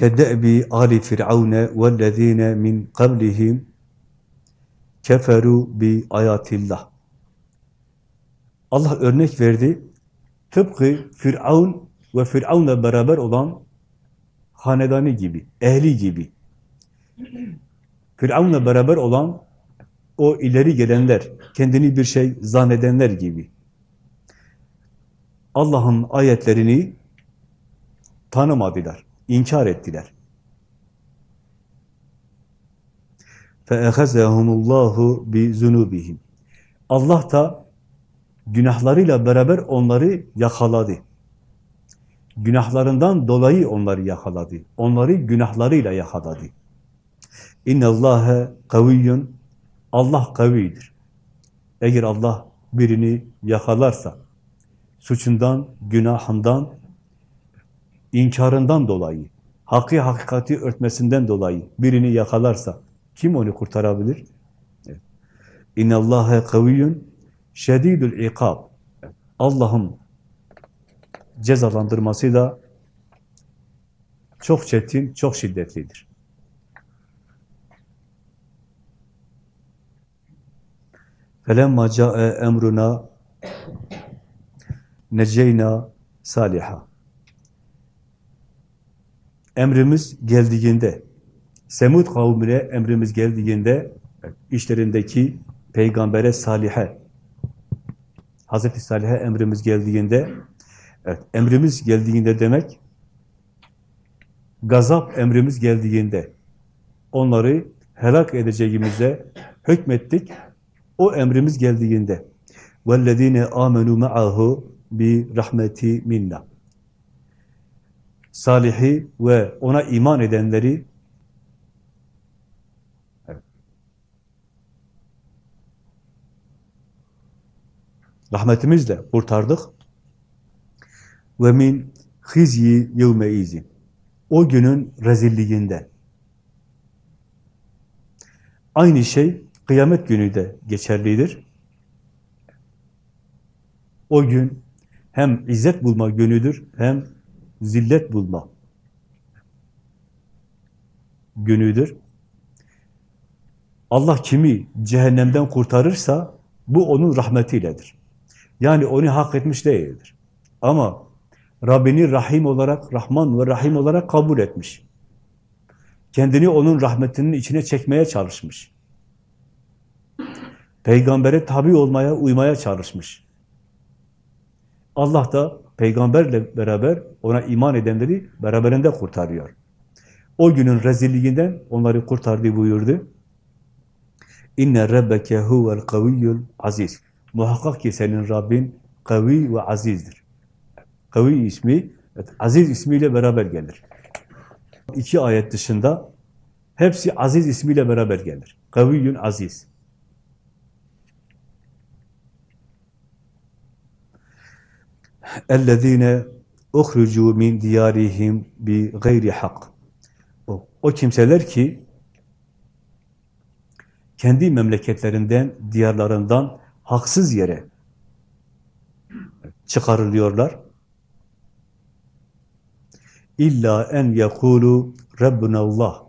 كَدَّأْبِ آلِ فِرْعَوْنَ وَالَّذ۪ينَ مِنْ قَبْلِهِمْ keferu bi ayatillah. Allah örnek verdi. Tıpkı Firavun ve Firavun'la beraber olan hanedanı gibi, ehli gibi. Firavun'la beraber olan o ileri gelenler, kendini bir şey zannedenler gibi. Allah'ın ayetlerini tanımadılar, inkar ettiler. فَاَخَزَهُمُ اللّٰهُ بِذُنُوبِهِمْ Allah da günahlarıyla beraber onları yakaladı. Günahlarından dolayı onları yakaladı. Onları günahlarıyla yakaladı. اِنَّ اللّٰهَ قَوِيٌّ Allah kavidir. Eğer Allah birini yakalarsa, suçundan, günahından, inkarından dolayı, hakkı hakikati örtmesinden dolayı birini yakalarsa, kim onu kurtarabilir? İnne Allahe kaviyyun şedidül ikab. Allah'ın cezalandırması da çok çetin, çok şiddetlidir. فَلَمَّا جَاءَ اَمْرُنَا نَجَّيْنَا saliha. Emrimiz geldiğinde, Semud kavmine emrimiz geldiğinde, işlerindeki peygambere Salih'e, Hazreti Salih'e emrimiz geldiğinde, evet, emrimiz geldiğinde demek, gazap emrimiz geldiğinde, onları helak edeceğimize hükmettik, o emrimiz geldiğinde وَالَّذ۪ينَ آمَنُوا مَعَهُ بِرَحْمَةِ minna. Salih'i ve ona iman edenleri rahmetimizle kurtardık. Ve min hizyi yevmeizin. O günün rezilliğinde. Aynı şey Kıyamet günü de geçerlidir. O gün hem izzet bulma günüdür, hem zillet bulma günüdür. Allah kimi cehennemden kurtarırsa bu onun rahmetiyledir. Yani onu hak etmiş değildir. Ama Rabbini Rahim olarak, Rahman ve Rahim olarak kabul etmiş. Kendini onun rahmetinin içine çekmeye çalışmış. Peygambere tabi olmaya, uymaya çalışmış. Allah da peygamberle beraber ona iman edenleri beraberinde kurtarıyor. O günün rezilliğinden onları kurtardı buyurdu. İnne rabbeke huvel kaviyyul aziz. Muhakkak ki senin Rabbin kavi ve azizdir. Kavi ismi, evet, aziz ismiyle beraber gelir. İki ayet dışında hepsi aziz ismiyle beraber gelir. Kaviyyun aziz. اَلَّذ۪ينَ اُخْرُجُوا مِنْ دِيَارِهِمْ بِغَيْرِ hak. O, o kimseler ki kendi memleketlerinden, diyarlarından haksız yere çıkarılıyorlar. İlla en yekulu Rabbunallah.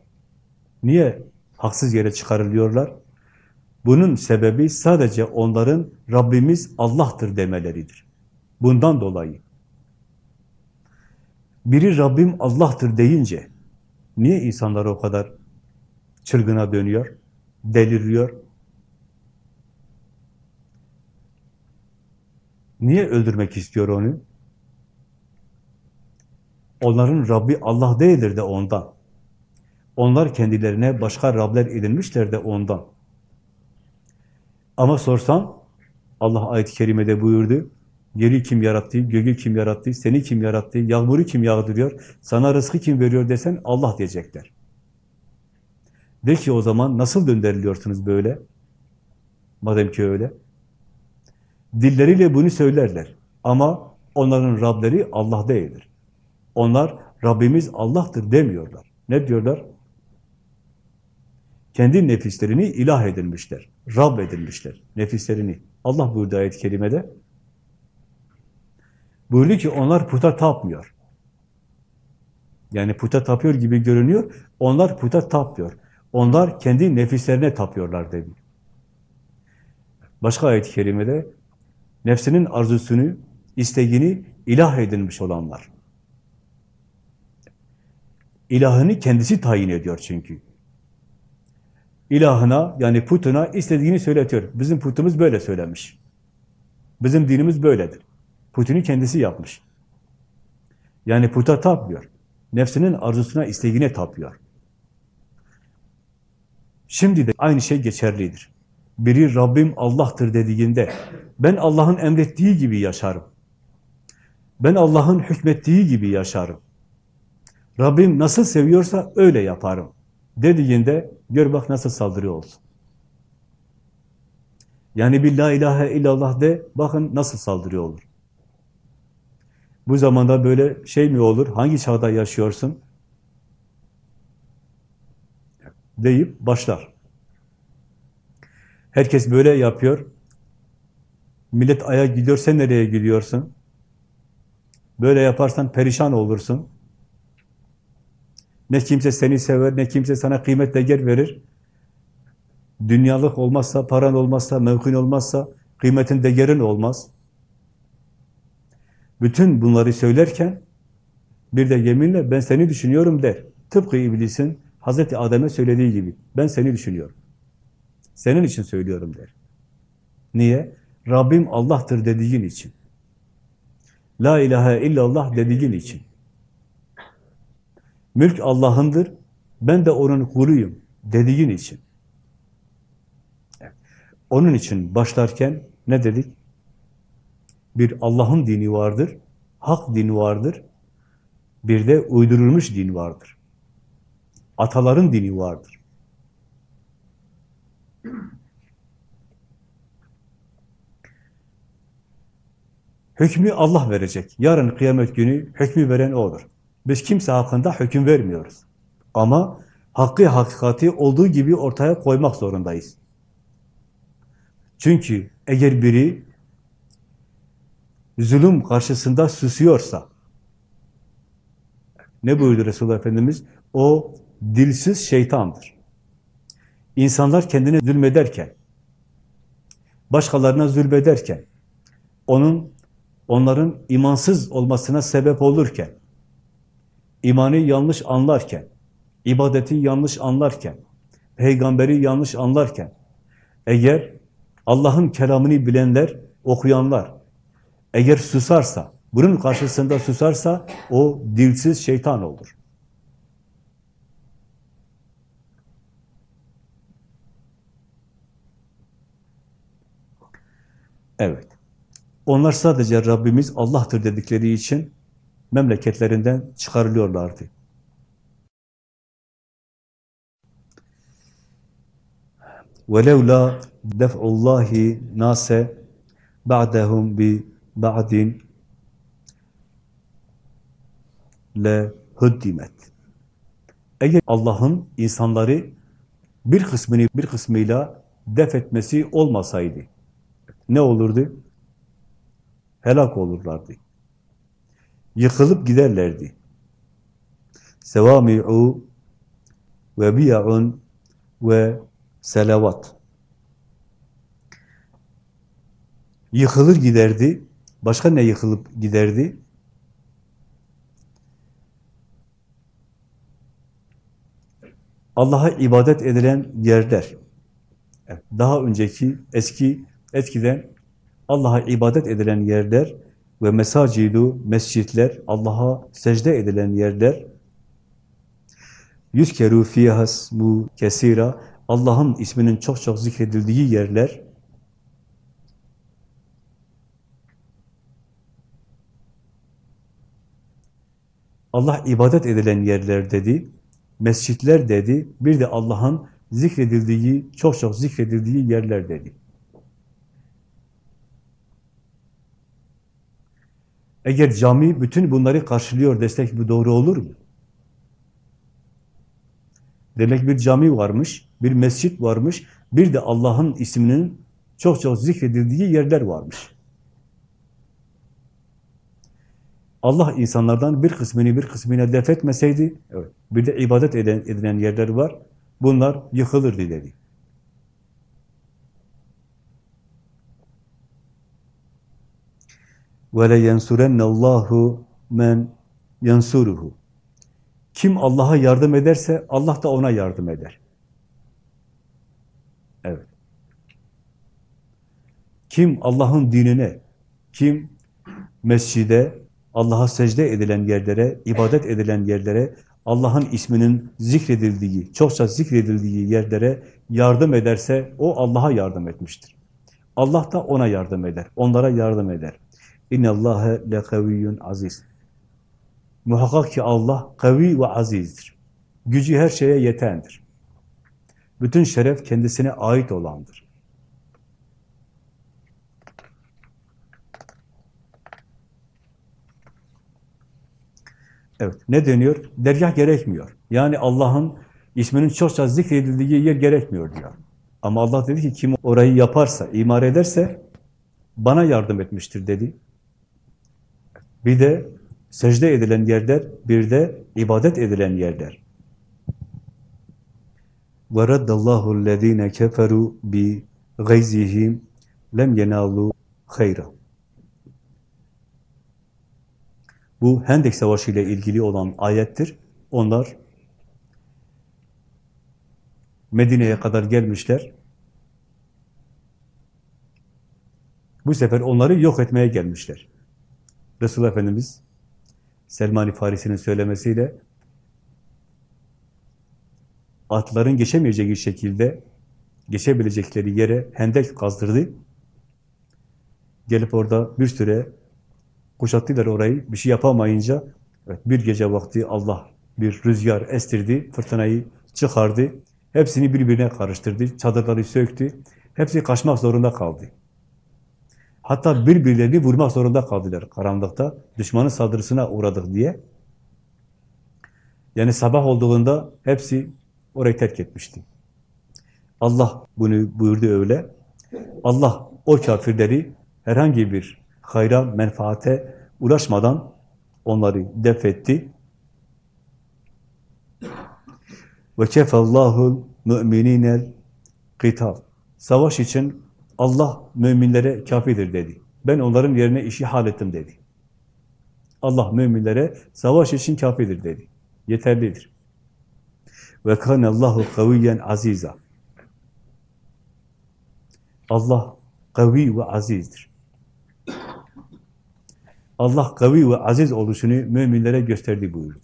Niye haksız yere çıkarılıyorlar? Bunun sebebi sadece onların Rabbimiz Allah'tır demeleridir. Bundan dolayı. Biri Rabbim Allah'tır deyince niye insanlar o kadar çılgına dönüyor, deliriyor? Niye öldürmek istiyor onu? Onların Rabbi Allah değildir de ondan. Onlar kendilerine başka Rabler edinmişler de ondan. Ama sorsan, Allah ayet-i kerimede buyurdu, yeri kim yarattı, göğü kim yarattı, seni kim yarattı, yağmuru kim yağdırıyor, sana rızkı kim veriyor desen Allah diyecekler. De ki o zaman nasıl döndürülüyorsunuz böyle? Madem ki öyle. Dilleriyle bunu söylerler. Ama onların Rableri Allah değildir. Onlar Rabbimiz Allah'tır demiyorlar. Ne diyorlar? Kendi nefislerini ilah edinmişler. Rab edinmişler nefislerini. Allah buyurdu ayet-i kerimede. Buyurdu ki onlar puta tapmıyor. Yani puta tapıyor gibi görünüyor. Onlar puta tapmıyor. Onlar kendi nefislerine tapıyorlar dedi. Başka ayet-i kerimede nefsinin arzusunu, isteğini ilah edinmiş olanlar. İlahını kendisi tayin ediyor çünkü. İlahına yani putuna istediğini söyletiyor. Bizim putumuz böyle söylemiş. Bizim dinimiz böyledir. Putunu kendisi yapmış. Yani puta tapmıyor. Nefsinin arzusuna, isteğine tapıyor. Şimdi de aynı şey geçerlidir. Biri Rabbim Allah'tır dediğinde ben Allah'ın emrettiği gibi yaşarım. Ben Allah'ın hükmettiği gibi yaşarım. Rabbim nasıl seviyorsa öyle yaparım dediğinde gör bak nasıl saldırıyor olsun. Yani bir la ilahe illallah de bakın nasıl saldırıyor olur. Bu zamanda böyle şey mi olur? Hangi çağda yaşıyorsun? Deyip başlar. Herkes böyle yapıyor. Millet aya gidiyor, sen nereye gidiyorsun? Böyle yaparsan perişan olursun. Ne kimse seni sever, ne kimse sana kıymet değer verir. Dünyalık olmazsa, paran olmazsa, mevkin olmazsa, kıymetin değerin olmaz. Bütün bunları söylerken bir de yeminle ben seni düşünüyorum der. Tıpkı iblisin Hazreti Adem'e söylediği gibi. Ben seni düşünüyorum. Senin için söylüyorum der. Niye? Rabbim Allah'tır dediğin için. La ilahe illallah dediğin için. Mülk Allah'ındır, ben de onun kuluyum dediğin için. Onun için başlarken ne dedik? Bir Allah'ın dini vardır, hak dini vardır, bir de uydurulmuş din vardır. Ataların dini vardır. Hükmü Allah verecek. Yarın kıyamet günü hükmü veren O'dur. Biz kimse hakkında hüküm vermiyoruz. Ama hakkı hakikati olduğu gibi ortaya koymak zorundayız. Çünkü eğer biri zulüm karşısında susuyorsa, ne buyurdu Resulullah Efendimiz? O dilsiz şeytandır. İnsanlar kendine zulmederken, başkalarına zulmederken, onun onların imansız olmasına sebep olurken, imanı yanlış anlarken, ibadeti yanlış anlarken, peygamberi yanlış anlarken, eğer Allah'ın kelamını bilenler, okuyanlar, eğer susarsa, bunun karşısında susarsa o dilsiz şeytan olur. Evet. Onlar sadece Rabbimiz Allah'tır dedikleri için memleketlerinden çıkarılıyorlardı. وَلَوْ لَا دَفْعُ اللّٰهِ نَاسَ بَعْدَهُمْ ba'din le huddimet. Eğer Allah'ın insanları bir kısmını bir kısmıyla def etmesi olmasaydı ne olurdu? Helak olurlardı. Yıkılıp giderlerdi. Sevami'u ve biya'un ve selavat. Yıkılır giderdi Başka ne yıkılıp giderdi? Allah'a ibadet edilen yerler. Daha önceki, eski, eskiden Allah'a ibadet edilen yerler ve mesacidu, mescitler, Allah'a secde edilen yerler, yüzkeru fiyahasmu kesira, Allah'ın isminin çok çok zikredildiği yerler, Allah ibadet edilen yerler dedi, mescitler dedi, bir de Allah'ın zikredildiği, çok çok zikredildiği yerler dedi. Eğer cami bütün bunları karşılıyor desek bu doğru olur mu? Demek bir cami varmış, bir mescit varmış, bir de Allah'ın isminin çok çok zikredildiği yerler varmış. Allah insanlardan bir kısmını bir kısmına def etmeseydi, evet, bir de ibadet eden, edilen yerler var, bunlar yıkılırdı dedi. وَلَيَنْسُرَنَّ اللّٰهُ men yansuruhu. Kim Allah'a yardım ederse Allah da ona yardım eder. Evet. Kim Allah'ın dinine, kim mescide, Allah'a secde edilen yerlere, ibadet edilen yerlere, Allah'ın isminin zikredildiği, çokça zikredildiği yerlere yardım ederse o Allah'a yardım etmiştir. Allah da ona yardım eder, onlara yardım eder. İnne Allahe lekaviyyun aziz. Muhakkak ki Allah kavi ve azizdir. Gücü her şeye yetendir. Bütün şeref kendisine ait olandır. Evet, ne deniyor? Dergah gerekmiyor. Yani Allah'ın isminin çokça zikredildiği yer gerekmiyor diyor. Ama Allah dedi ki kim orayı yaparsa, imar ederse bana yardım etmiştir dedi. Bir de secde edilen yerler, bir de ibadet edilen yerler. وَرَدَّ اللّٰهُ الَّذ۪ينَ كَفَرُوا بِغَيْزِهِمْ lem yenalu hayra. Bu Hendek Savaşı ile ilgili olan ayettir. Onlar Medine'ye kadar gelmişler. Bu sefer onları yok etmeye gelmişler. Resulullah Efendimiz Selman-ı Farisi'nin söylemesiyle atların geçemeyeceği şekilde geçebilecekleri yere hendek kazdırdı. Gelip orada bir süre kuşattılar orayı. Bir şey yapamayınca evet, bir gece vakti Allah bir rüzgar estirdi, fırtınayı çıkardı. Hepsini birbirine karıştırdı, çadırları söktü. Hepsi kaçmak zorunda kaldı. Hatta birbirlerini vurmak zorunda kaldılar karanlıkta. Düşmanın saldırısına uğradık diye. Yani sabah olduğunda hepsi orayı terk etmişti. Allah bunu buyurdu öyle. Allah o kafirleri herhangi bir hayra, menfaate ulaşmadan onları def etti. Ve kefallahu müminинel kıtal. Savaş için Allah müminlere kafidir dedi. Ben onların yerine işi hallettim dedi. Allah müminlere savaş için kafidir dedi. Yeterlidir. Ve kanallahu kaviyen aziza. Allah kavi ve azizdir. Allah kavi ve aziz oluşunu müminlere gösterdi buyurdu.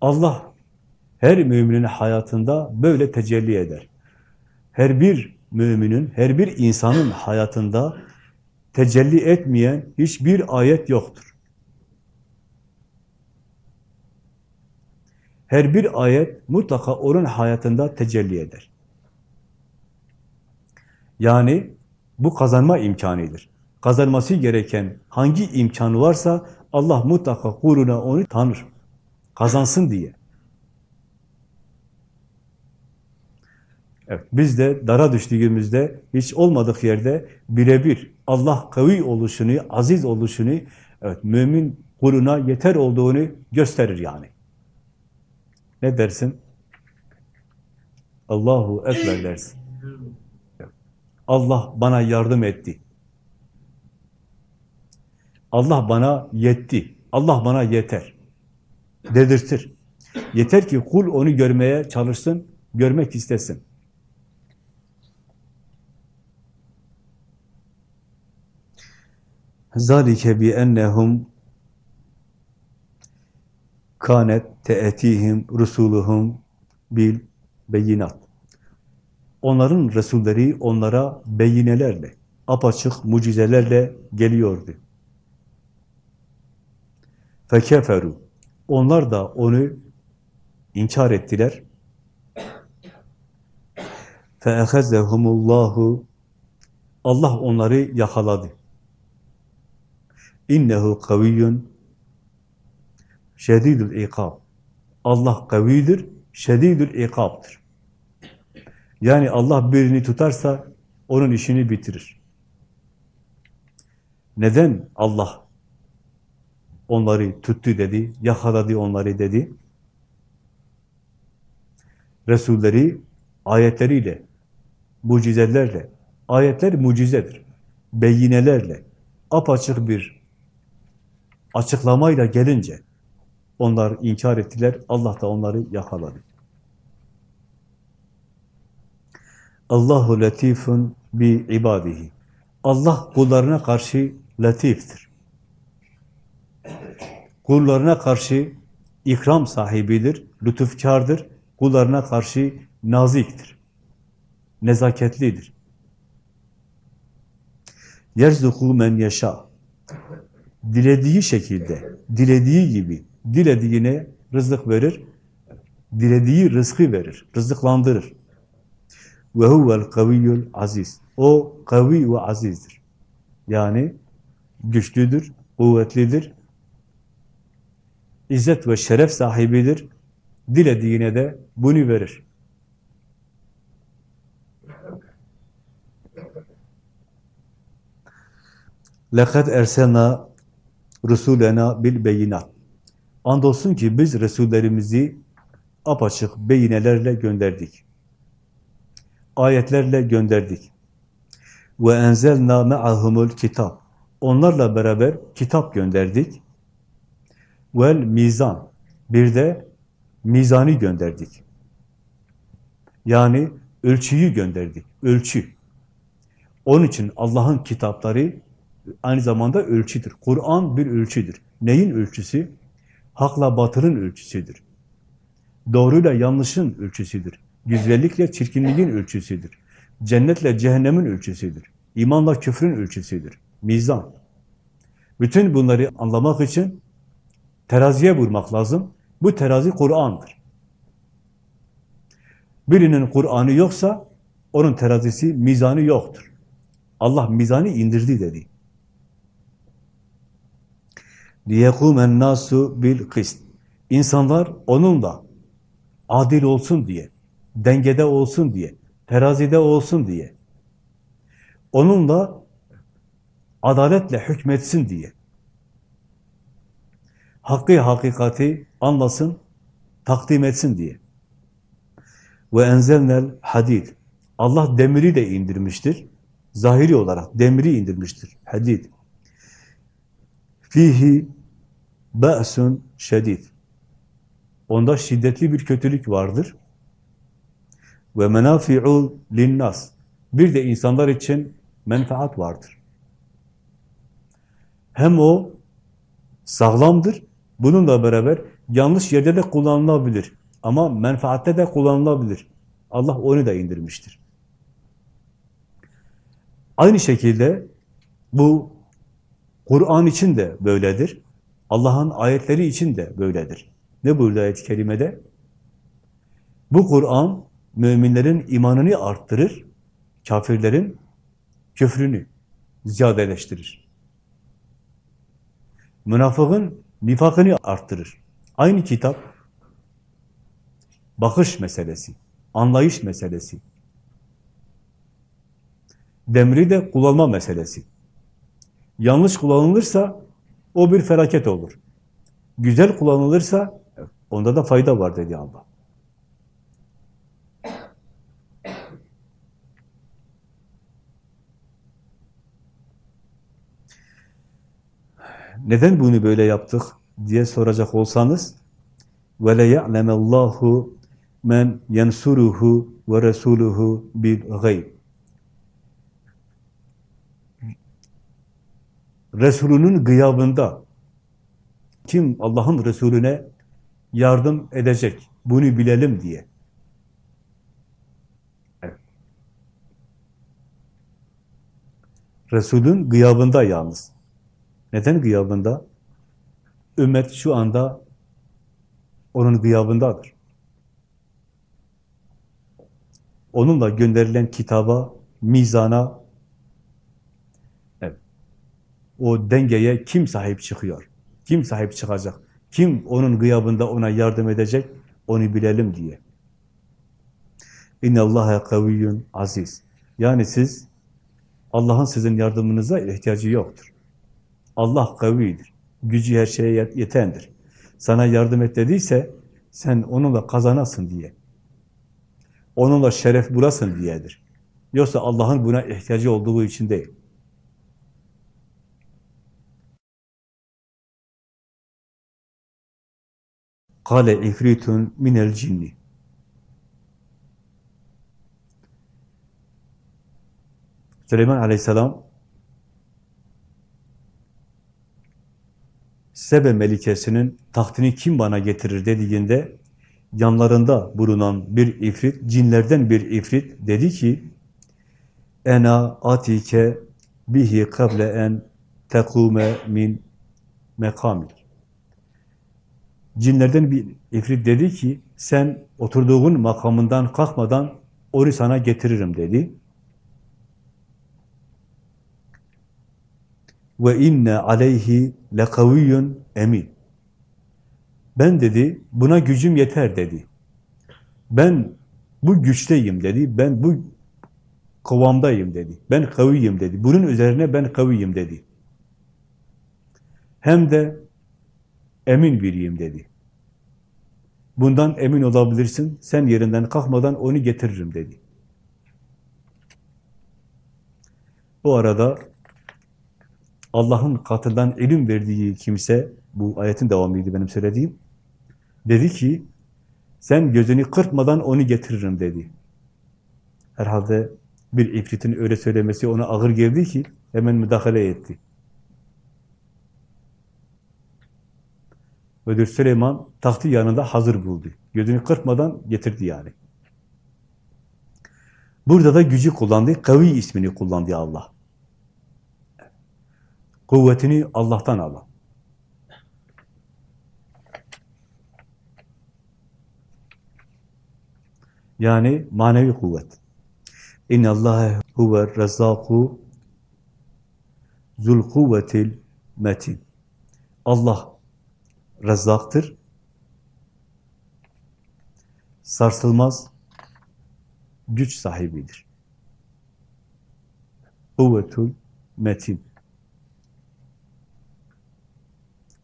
Allah her müminin hayatında böyle tecelli eder. Her bir müminin, her bir insanın hayatında tecelli etmeyen hiçbir ayet yoktur. Her bir ayet mutlaka onun hayatında tecelli eder. Yani bu kazanma imkanıdır. Kazanması gereken hangi imkanı varsa Allah mutlaka kuluna onu tanır. Kazansın diye. Evet, biz de dara düştüğümüzde hiç olmadık yerde birebir Allah kavi oluşunu, aziz oluşunu, evet mümin kuluna yeter olduğunu gösterir yani. Ne dersin? Allahu Ekber dersin. Allah bana yardım etti. Allah bana yetti. Allah bana yeter. Dedirtir. Yeter ki kul onu görmeye çalışsın, görmek istesin. Zalike bi ennehum kanet te'etihim rusuluhum bil beyinat. Onların resulleri onlara beyinelerle, apaçık mucizelerle geliyordu. Fekeferu. Onlar da onu inkar ettiler. Feehezehumullahu. Allah onları yakaladı. İnnehu kaviyyun şedidül ikab. Allah kavidir, şedidül ikabdır. Yani Allah birini tutarsa onun işini bitirir. Neden Allah onları tuttu dedi, yakaladı onları dedi? Resulleri ayetleriyle, mucizelerle, ayetler mucizedir, beyinelerle, apaçık bir açıklamayla gelince onlar inkar ettiler, Allah da onları yakaladı. Allahu latifun bi ibadihi. Allah kullarına karşı latiftir. Kullarına karşı ikram sahibidir, lütufkardır. Kullarına karşı naziktir. Nezaketlidir. Yerzuku men yaşa. Dilediği şekilde, dilediği gibi, dilediğine rızık verir, dilediği rızkı verir, rızıklandırır. Ve huvel aziz. O kavi ve azizdir. Yani güçlüdür, kuvvetlidir, izzet ve şeref sahibidir. Dilediğine de bunu verir. لَقَدْ اَرْسَلْنَا رُسُولَنَا بِالْبَيِّنَاتِ Andolsun ki biz Resullerimizi apaçık beyinelerle gönderdik. Ayetlerle gönderdik. Ve enzelna me'ahumul kitap. Onlarla beraber kitap gönderdik. Vel mizan. Bir de mizani gönderdik. Yani ölçüyü gönderdik. Ölçü. Onun için Allah'ın kitapları aynı zamanda ölçüdür. Kur'an bir ölçüdür. Neyin ölçüsü? Hakla batılın ölçüsüdür. Doğruyla yanlışın ölçüsüdür. Güzellikle çirkinliğin ölçüsüdür. Cennetle cehennemin ölçüsüdür. İmanla küfrün ölçüsüdür. Mizan. Bütün bunları anlamak için teraziye vurmak lazım. Bu terazi Kur'an'dır. Birinin Kur'an'ı yoksa onun terazisi, mizanı yoktur. Allah mizanı indirdi dedi. لِيَقُومَ النَّاسُ بِالْقِسْطِ İnsanlar onunla adil olsun diye, dengede olsun diye, terazide olsun diye, onunla adaletle hükmetsin diye, hakkı hakikati anlasın, takdim etsin diye. Ve enzelnel hadid. Allah demiri de indirmiştir. Zahiri olarak demiri indirmiştir. Hadid. Fihi ba'sun şedid. Onda şiddetli bir kötülük vardır. Ve menafi'u linnas. Bir de insanlar için menfaat vardır. Hem o sağlamdır, bununla beraber yanlış yerde de kullanılabilir. Ama menfaatte de kullanılabilir. Allah onu da indirmiştir. Aynı şekilde bu Kur'an için de böyledir. Allah'ın ayetleri için de böyledir. Ne buyurdu ayet-i kerimede? Bu Kur'an müminlerin imanını arttırır, kafirlerin küfrünü ziyadeleştirir. Münafığın nifakını arttırır. Aynı kitap bakış meselesi, anlayış meselesi. Demri de kullanma meselesi. Yanlış kullanılırsa o bir felaket olur. Güzel kullanılırsa onda da fayda var dedi Allah. Neden bunu böyle yaptık diye soracak olsanız وَلَا يَعْلَمَ اللّٰهُ men yensuruhu ve resuluhu bil gayb. Resulünün gıyabında kim Allah'ın Resulüne yardım edecek, bunu bilelim diye. Evet. Resulün gıyabında yalnız. Neden gıyabında? Ümmet şu anda onun gıyabındadır. Onunla gönderilen kitaba, mizana, evet, o dengeye kim sahip çıkıyor? Kim sahip çıkacak? Kim onun gıyabında ona yardım edecek? Onu bilelim diye. İnne Allaha kaviyyun aziz. Yani siz Allah'ın sizin yardımınıza ihtiyacı yoktur. Allah kavidir. Gücü her şeye yetendir. Sana yardım et dediyse sen onunla kazanasın diye. Onunla şeref burasın diyedir. Yoksa Allah'ın buna ihtiyacı olduğu için değil. Kale ifritun minel cinni. Süleyman aleyhisselam Sebe melikesinin tahtını kim bana getirir dediğinde yanlarında bulunan bir ifrit, cinlerden bir ifrit dedi ki ena atike bihi kable en tekume min mekamik. Cinlerden bir ifrit dedi ki sen oturduğun makamından kalkmadan onu sana getiririm dedi. Ve inne aleyhi lekaviyyun emin. Ben dedi, buna gücüm yeter dedi. Ben bu güçteyim dedi, ben bu kovamdayım dedi. Ben kaviyim dedi. Bunun üzerine ben kaviyim dedi. Hem de emin biriyim dedi. Bundan emin olabilirsin. Sen yerinden kalkmadan onu getiririm dedi. Bu arada Allah'ın katından ilim verdiği kimse, bu ayetin devamıydı benim söylediğim, dedi ki, sen gözünü kırpmadan onu getiririm dedi. Herhalde bir ifritin öyle söylemesi ona ağır geldi ki, hemen müdahale etti. Ödür Süleyman tahtı yanında hazır buldu. Gözünü kırpmadan getirdi yani. Burada da gücü kullandı, kavi ismini kullandı Allah. Kuvvetini Allah'tan alan. Yani manevi kuvvet. İnne Allahe huve rezzaku zul kuvvetil metin. Allah rezzaktır. Sarsılmaz güç sahibidir. Kuvvetul metin.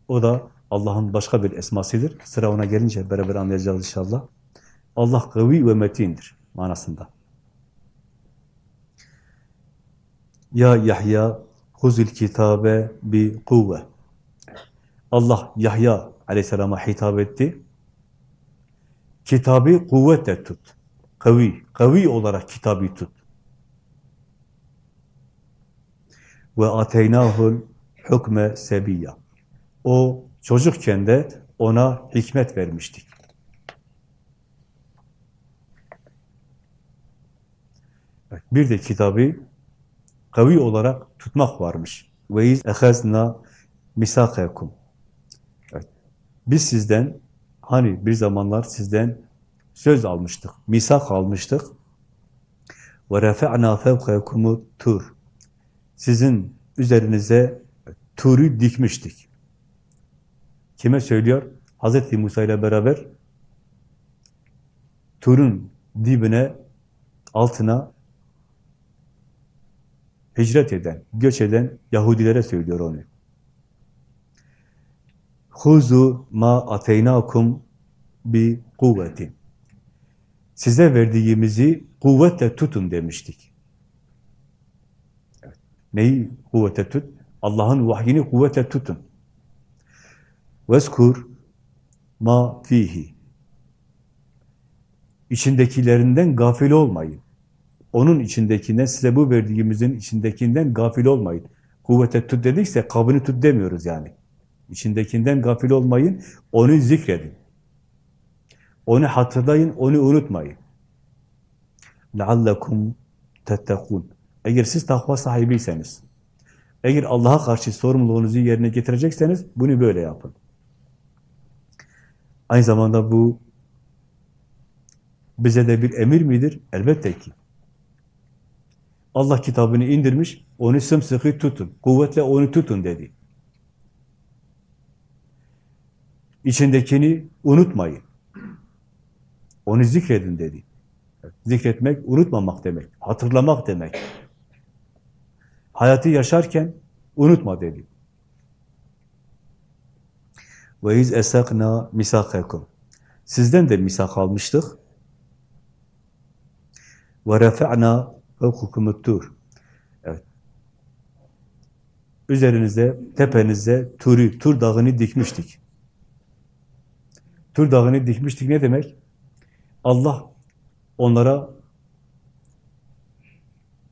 O da Allah'ın başka bir esmasıdır. Sıra ona gelince beraber anlayacağız inşallah. Allah kavi ve metindir manasında. Ya Yahya huzil kitabe bi kuvve. Allah Yahya aleyhisselama hitap etti. Kitabı kuvvetle tut. Kavi, kavi olarak kitabı tut. Ve ateynahul hukme sebiyya. O çocukken de ona hikmet vermiştik. Bir de kitabı kavi olarak tutmak varmış. Ve iz ehazna misakakum. Biz sizden hani bir zamanlar sizden söz almıştık, misak almıştık. Ve refa'na fevkakumu tur. Sizin üzerinize turu dikmiştik. Kime söylüyor? Hazreti Musa ile beraber Tur'un dibine, altına hicret eden, göç eden Yahudilere söylüyor onu. Huzu ma ateynakum bi kuvvetin. Size verdiğimizi kuvvetle tutun demiştik. Neyi kuvvete tut? Allah'ın vahyini kuvvetle tutun. Veskur ma fihi. İçindekilerinden gafil olmayın. Onun içindekinden, size bu verdiğimizin içindekinden gafil olmayın. Kuvvete tut dedikse kabını tut demiyoruz yani. İçindekinden gafil olmayın, onu zikredin. Onu hatırlayın, onu unutmayın. لَعَلَّكُمْ تَتَّقُونَ Eğer siz takva sahibiyseniz, eğer Allah'a karşı sorumluluğunuzu yerine getirecekseniz bunu böyle yapın. Aynı zamanda bu bize de bir emir midir? Elbette ki. Allah kitabını indirmiş, onu sımsıkı tutun, kuvvetle onu tutun dedi. İçindekini unutmayın. Onu zikredin dedi. Zikretmek, unutmamak demek, hatırlamak demek. Hayatı yaşarken unutma dedi. Ve iz esakna misakakum. Sizden de misak almıştık. Ve refa'na fevkukumut tur. Evet. Üzerinize, tepenize turu, Tur dağını dikmiştik. Tur dağını dikmiştik ne demek? Allah onlara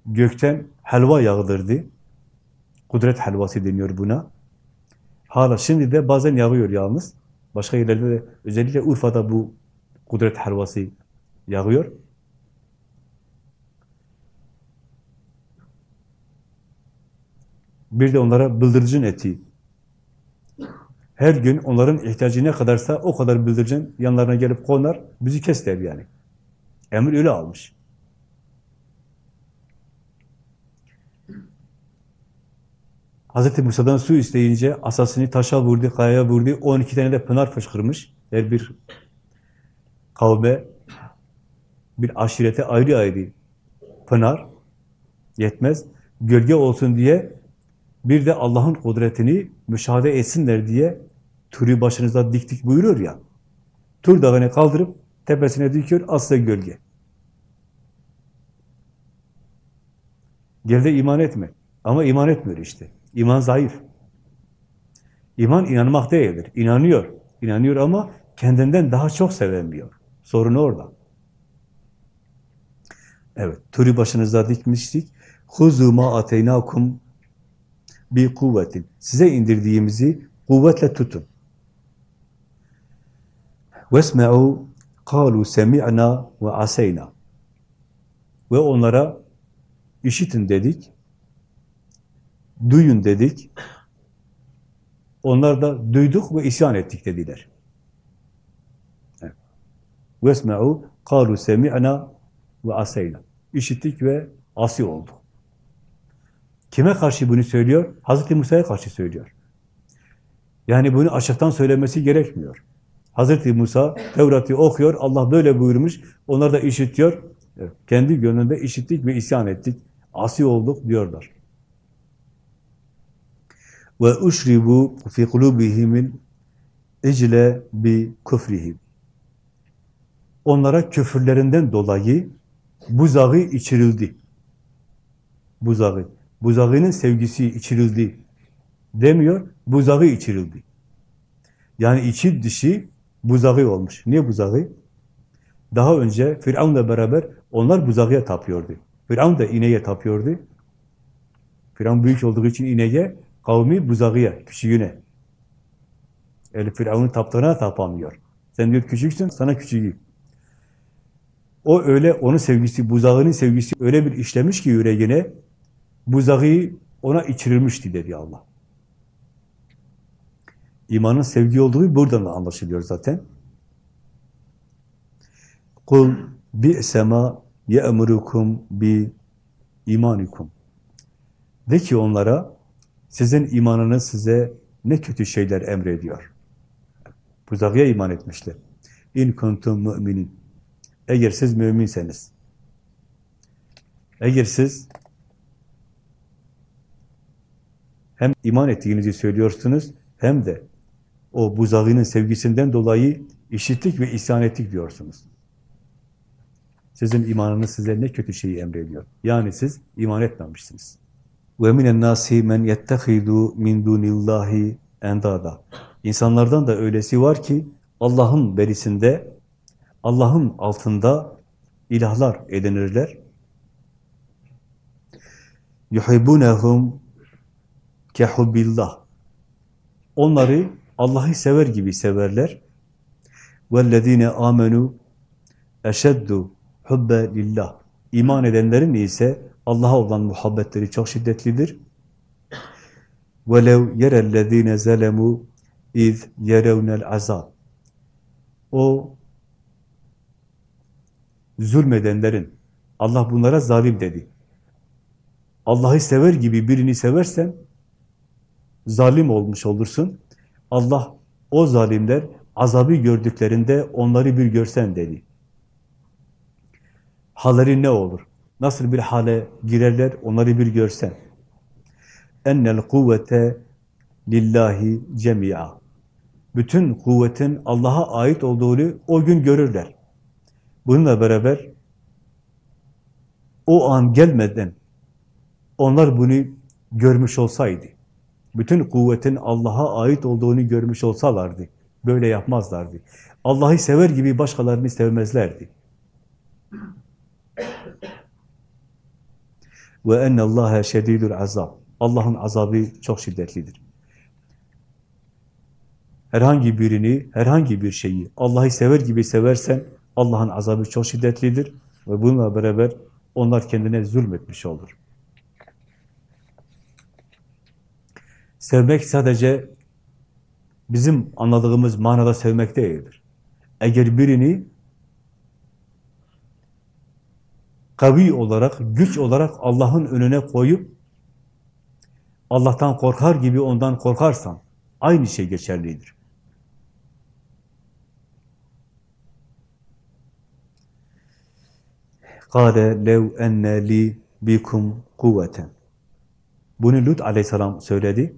gökten helva yağdırdı. Kudret helvası deniyor buna. Hala şimdi de bazen yağıyor yalnız. Başka yerlerde de özellikle Urfa'da bu kudret helvası yağıyor. Bir de onlara bıldırcın eti. Her gün onların ihtiyacı ne kadarsa o kadar bıldırcın yanlarına gelip konar, bizi kes der yani. Emir öyle almış. Hz. Musa'dan su isteyince asasını taşa vurdu, kayaya vurdu. 12 tane de pınar fışkırmış. Her bir kavme, bir aşirete ayrı ayrı pınar yetmez. Gölge olsun diye bir de Allah'ın kudretini müşahede etsinler diye turu başınıza diktik buyuruyor ya. Tur dağını kaldırıp tepesine dikiyor, asla gölge. Gel de iman etme. Ama iman etmiyor işte. İman zayıf. İman inanmak değildir. İnanıyor. İnanıyor ama kendinden daha çok sevemiyor. Sorun orada. Evet. Turi başınıza dikmiştik. Huzu ma ateynakum bi kuvvetin. Size indirdiğimizi kuvvetle tutun. Vesme'u kalu semi'na ve aseyna. Ve onlara işitin dedik, duyun dedik. Onlar da duyduk ve isyan ettik dediler. Kalu semi'na ve aseyna. İşittik ve asi olduk. Kime karşı bunu söylüyor? Hazreti Musa'ya karşı söylüyor. Yani bunu açıktan söylemesi gerekmiyor. Hazreti Musa Tevrat'ı okuyor, Allah böyle buyurmuş, onlar da işitiyor. Kendi gönlünde işittik ve isyan ettik, asi olduk diyorlar. Ve uşribu fi kulubihimil ecle bi kufrihim. Onlara küfürlerinden dolayı buzağı içirildi. Buzağı. Buzağının sevgisi içirildi demiyor, buzağı içirildi. Yani içi dışı buzağı olmuş. Niye buzağı? Daha önce Firavun'la beraber onlar buzağıya tapıyordu. Firavun da ineğe tapıyordu. Firavun büyük olduğu için ineğe, kavmi buzağıya, küçüğüne. Yani Firavun'un taptığına tapamıyor. Sen diyor küçüksün, sana küçüğü. O öyle, onun sevgisi, buzağının sevgisi öyle bir işlemiş ki yüreğine, buzağı ona içirilmişti dedi Allah. İmanın sevgi olduğu buradan da anlaşılıyor zaten. Kul bi'sema ye'murukum bi imanikum. De ki onlara sizin imanınız size ne kötü şeyler emrediyor. Buzağıya iman etmişler. İn kuntum müminin. Eğer siz müminseniz, eğer siz hem iman ettiğinizi söylüyorsunuz, hem de o buzağının sevgisinden dolayı işittik ve isyan ettik diyorsunuz. Sizin imanınız size ne kötü şeyi emrediyor. Yani siz iman etmemişsiniz. وَمِنَ النَّاسِ مَنْ يَتَّخِذُ مِنْ دُونِ اللّٰهِ اَنْدَادًا İnsanlardan da öylesi var ki Allah'ın berisinde, Allah'ın altında ilahlar edinirler. يُحِبُّنَهُمْ كَحُبِّ Onları Allah'ı sever gibi severler. وَالَّذ۪ينَ آمَنُوا اَشَدُّ hubbe lillah. İman edenlerin ise Allah'a olan muhabbetleri çok şiddetlidir. وَلَوْ يَرَ الَّذ۪ينَ زَلَمُوا اِذْ يَرَوْنَ الْعَذَابِ O zulmedenlerin, Allah bunlara zalim dedi. Allah'ı sever gibi birini seversen, zalim olmuş olursun. Allah o zalimler azabı gördüklerinde onları bir görsen dedi. Halleri ne olur? Nasıl bir hale girerler? Onları bir görsen. Ennel kuvvete lillahi cemi'a. Bütün kuvvetin Allah'a ait olduğunu o gün görürler. Bununla beraber o an gelmeden onlar bunu görmüş olsaydı, bütün kuvvetin Allah'a ait olduğunu görmüş olsalardı, böyle yapmazlardı. Allah'ı sever gibi başkalarını sevmezlerdi. Ve ennallâhe şedîdül azab. Allah'ın azabı çok şiddetlidir. Herhangi birini, herhangi bir şeyi Allah'ı sever gibi seversen Allah'ın azabı çok şiddetlidir ve bununla beraber onlar kendine zulmetmiş olur. Sevmek sadece bizim anladığımız manada sevmek değildir. Eğer birini kavi olarak, güç olarak Allah'ın önüne koyup Allah'tan korkar gibi ondan korkarsan aynı şey geçerlidir. Kâle lev enne li bikum kuvveten. Bunu Lut aleyhisselam söyledi.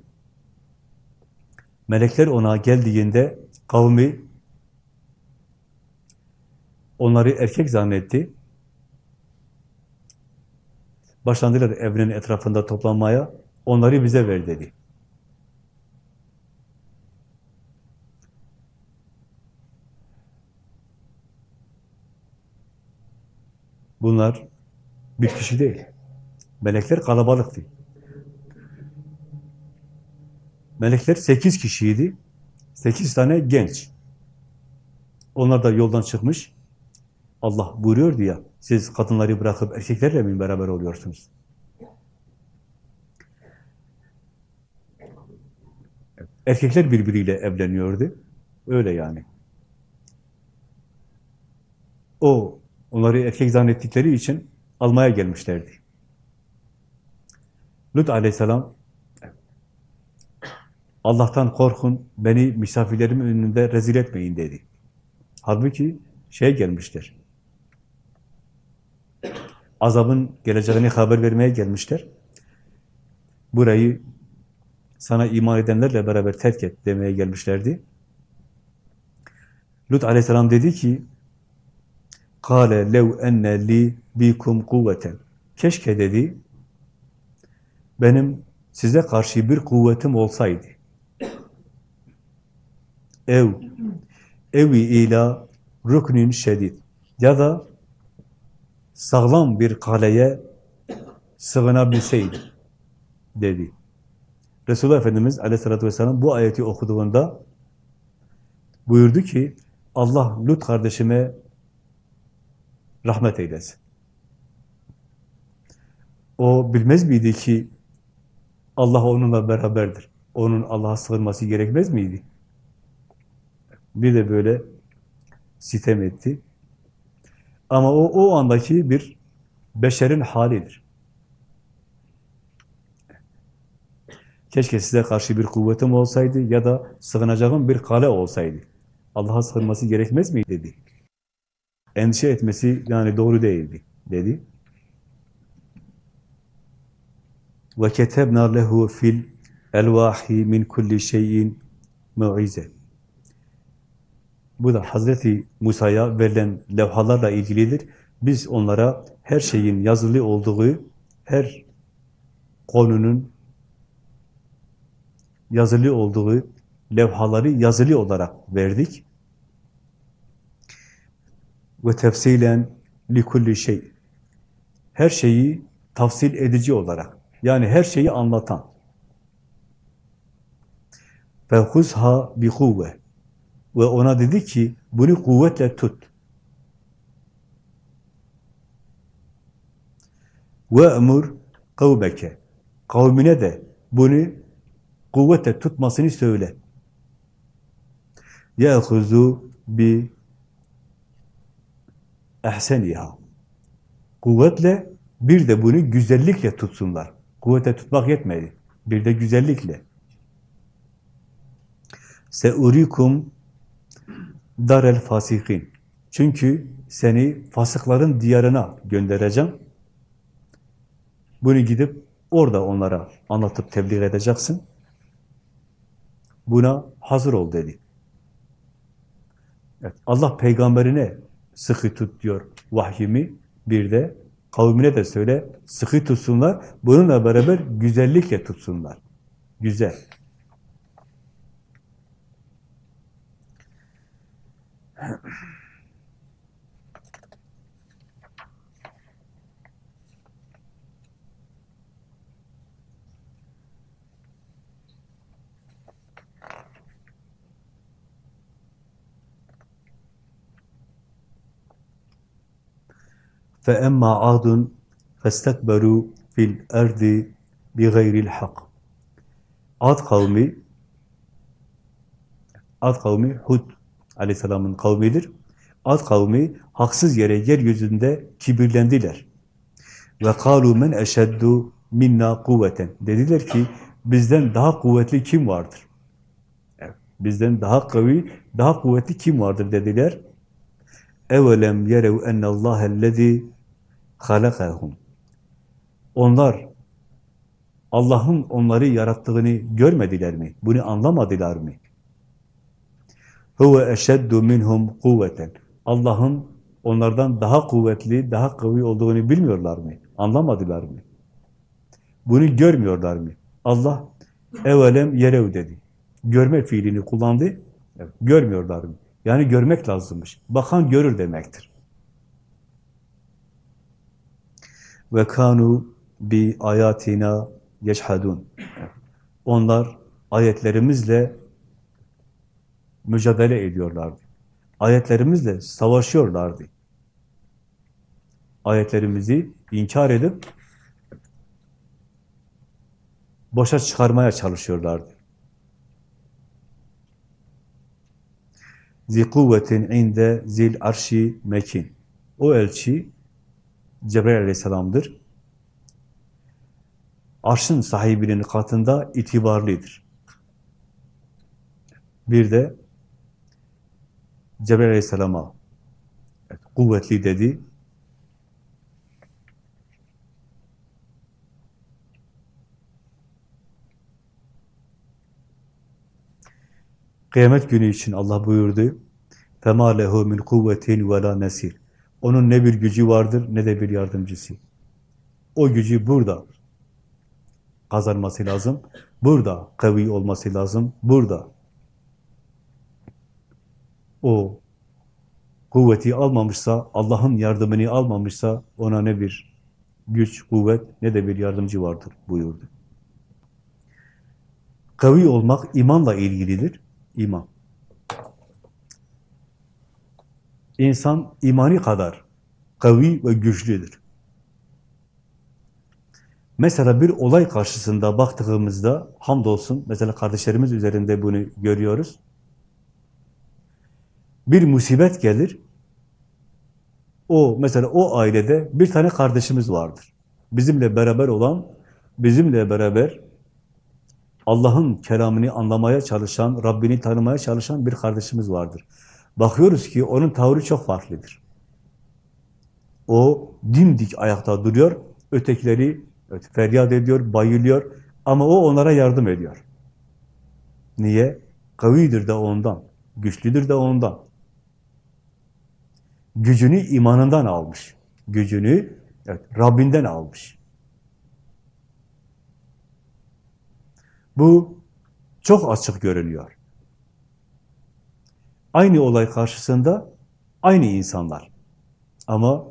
Melekler ona geldiğinde kavmi onları erkek zannetti. Başlandılar evrenin etrafında toplanmaya. Onları bize ver dedi. Bunlar bir kişi değil. Melekler kalabalıktı. Melekler sekiz kişiydi. Sekiz tane genç. Onlar da yoldan çıkmış. Allah buyuruyordu ya, siz kadınları bırakıp erkeklerle mi beraber oluyorsunuz? Erkekler birbiriyle evleniyordu. Öyle yani. O, onları erkek zannettikleri için almaya gelmişlerdi. Lut aleyhisselam Allah'tan korkun, beni misafirlerimin önünde rezil etmeyin dedi. Halbuki şey gelmişler, azabın geleceğini haber vermeye gelmişler. Burayı sana iman edenlerle beraber terk et demeye gelmişlerdi. Lut aleyhisselam dedi ki قَالَ لَوْ اَنَّ لِي بِكُمْ قُوَّةً Keşke dedi, benim size karşı bir kuvvetim olsaydı. Ev, evi ila ruknin şedid. Ya da sağlam bir kaleye sığınabilseydi dedi. Resulullah Efendimiz aleyhissalatü vesselam bu ayeti okuduğunda buyurdu ki Allah Lut kardeşime rahmet eylesin. O bilmez miydi ki Allah onunla beraberdir? Onun Allah'a sığınması gerekmez miydi? Bir de böyle sitem etti. Ama o, o andaki bir beşerin halidir. Keşke size karşı bir kuvvetim olsaydı ya da sığınacağım bir kale olsaydı. Allah'a sığınması gerekmez mi dedi. Endişe etmesi yani doğru değildi dedi. Ve ketebna lehu fil elvahi min kulli şeyin mu'ize. Bu da Hazreti Musa'ya verilen levhalarla ilgilidir. Biz onlara her şeyin yazılı olduğu, her konunun yazılı olduğu levhaları yazılı olarak verdik. Ve tefsilen li likulli şey. Her şeyi tafsil edici olarak, yani her şeyi anlatan. Fehuzha bi kuvve. Ve ona dedi ki bunu kuvvetle tut. Ve emur kavbeke. Kavmine de bunu kuvvetle tutmasını söyle. Yehuzu bi ehseniha. Kuvvetle bir de bunu güzellikle tutsunlar. Kuvvete tutmak yetmedi. Bir de güzellikle. Seurikum darel fasikin. Çünkü seni fasıkların diyarına göndereceğim. Bunu gidip orada onlara anlatıp tebliğ edeceksin. Buna hazır ol dedi. Evet, Allah peygamberine sıkı tut diyor vahyimi. Bir de kavmine de söyle sıkı tutsunlar. Bununla beraber güzellikle tutsunlar. Güzel. فأما عاد فاستكبروا في الأرض بغير الحق. عاد قومي عاد قومي حد aleyhisselamın kavmidir. Ad kavmi haksız yere yeryüzünde kibirlendiler. Ve kalu men eşeddu minna kuvveten. Dediler ki bizden daha kuvvetli kim vardır? Bizden daha kavi, daha kuvvetli kim vardır dediler. Evelem yerev ennallâhellezî halakahum. Onlar Allah'ın onları yarattığını görmediler mi? Bunu anlamadılar mı? Huve eşeddu minhum kuvveten. Allah'ın onlardan daha kuvvetli, daha kuvvetli olduğunu bilmiyorlar mı? Anlamadılar mı? Bunu görmüyorlar mı? Allah evelem yerev dedi. Görme fiilini kullandı. Evet, görmüyorlar mı? Yani görmek lazımmış. Bakan görür demektir. Ve kanu bi ayatina yeşhadun. Onlar ayetlerimizle mücadele ediyorlardı. Ayetlerimizle savaşıyorlardı. Ayetlerimizi inkar edip boşa çıkarmaya çalışıyorlardı. zi kuvvetin inde zil arşi mekin. O elçi Cebrail aleyhisselamdır. Arşın sahibinin katında itibarlıdır. Bir de Cebrail aleyhisselama evet, kuvvetli dedi. Kıyamet günü için Allah buyurdu. فَمَا لَهُ مِنْ قُوَّةٍ وَلَا نَسِيرٍ Onun ne bir gücü vardır ne de bir yardımcısı. O gücü burada kazanması lazım. Burada kavi olması lazım. Burada o kuvveti almamışsa, Allah'ın yardımını almamışsa ona ne bir güç, kuvvet ne de bir yardımcı vardır buyurdu. Kavi olmak imanla ilgilidir. İman. İnsan imani kadar kavi ve güçlüdür. Mesela bir olay karşısında baktığımızda hamdolsun mesela kardeşlerimiz üzerinde bunu görüyoruz. Bir musibet gelir. O mesela o ailede bir tane kardeşimiz vardır. Bizimle beraber olan, bizimle beraber Allah'ın kelamını anlamaya çalışan, Rabbini tanımaya çalışan bir kardeşimiz vardır. Bakıyoruz ki onun tavrı çok farklıdır. O dimdik ayakta duruyor, ötekileri evet, feryat ediyor, bayılıyor ama o onlara yardım ediyor. Niye? Kavidir de ondan, güçlüdür de ondan. Gücünü imanından almış. Gücünü evet, Rabbinden almış. Bu çok açık görünüyor. Aynı olay karşısında aynı insanlar. Ama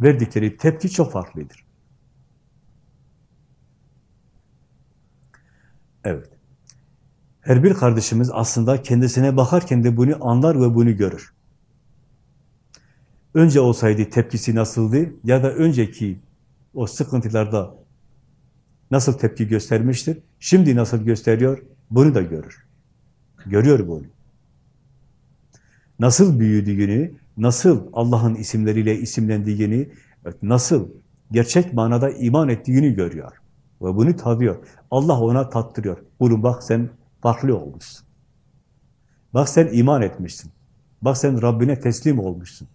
verdikleri tepki çok farklıdır. Evet. Her bir kardeşimiz aslında kendisine bakarken de bunu anlar ve bunu görür. Önce olsaydı tepkisi nasıldı ya da önceki o sıkıntılarda nasıl tepki göstermiştir, şimdi nasıl gösteriyor bunu da görür. Görüyor bunu. Nasıl büyüdüğünü, nasıl Allah'ın isimleriyle isimlendiğini, nasıl gerçek manada iman ettiğini görüyor. Ve bunu tadıyor. Allah ona tattırıyor. Bunu bak sen farklı olmuşsun. Bak sen iman etmişsin. Bak sen Rabbine teslim olmuşsun.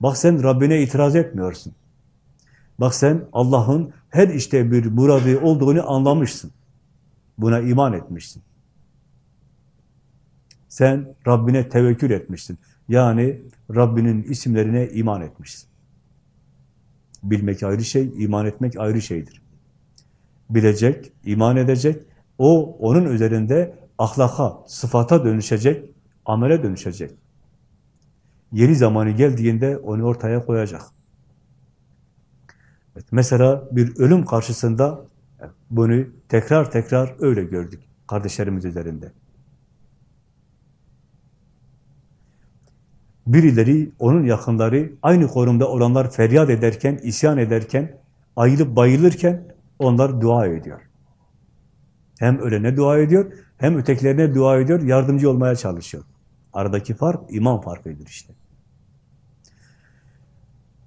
Bak sen Rabbine itiraz etmiyorsun. Bak sen Allah'ın her işte bir muradı olduğunu anlamışsın. Buna iman etmişsin. Sen Rabbine tevekkül etmişsin. Yani Rabbinin isimlerine iman etmişsin. Bilmek ayrı şey, iman etmek ayrı şeydir. Bilecek, iman edecek, o onun üzerinde ahlaka, sıfata dönüşecek, amele dönüşecek. Yeri zamanı geldiğinde onu ortaya koyacak. Evet, mesela bir ölüm karşısında bunu tekrar tekrar öyle gördük kardeşlerimiz üzerinde. Birileri, onun yakınları, aynı konumda olanlar feryat ederken, isyan ederken, ayılıp bayılırken onlar dua ediyor. Hem ölene dua ediyor, hem ötekilerine dua ediyor, yardımcı olmaya çalışıyor. Aradaki fark iman farkıdır işte.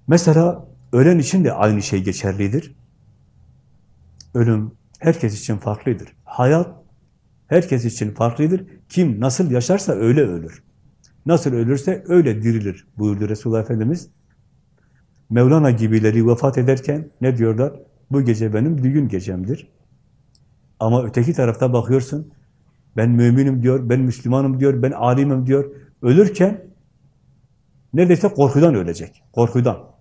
Mesela ölen için de aynı şey geçerlidir. Ölüm herkes için farklıdır. Hayat herkes için farklıdır. Kim nasıl yaşarsa öyle ölür. Nasıl ölürse öyle dirilir buyurdu Resulullah Efendimiz. Mevlana gibileri vefat ederken ne diyorlar? Bu gece benim düğün gecemdir. Ama öteki tarafta bakıyorsun, ben müminim diyor, ben Müslümanım diyor, ben alimim diyor. Ölürken neredeyse korkudan ölecek, korkudan.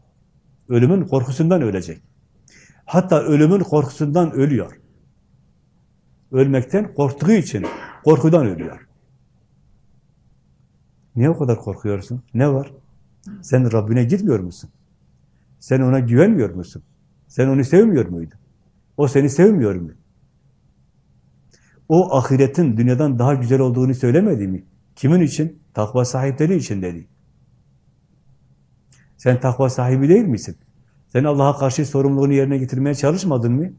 Ölümün korkusundan ölecek. Hatta ölümün korkusundan ölüyor. Ölmekten korktuğu için korkudan ölüyor. Niye o kadar korkuyorsun? Ne var? Sen Rabbine gitmiyor musun? Sen ona güvenmiyor musun? Sen onu sevmiyor muydun? O seni sevmiyor mu? O ahiretin dünyadan daha güzel olduğunu söylemedi mi? Kimin için? Takva sahipleri için dedi. Sen takva sahibi değil misin? Sen Allah'a karşı sorumluluğunu yerine getirmeye çalışmadın mı?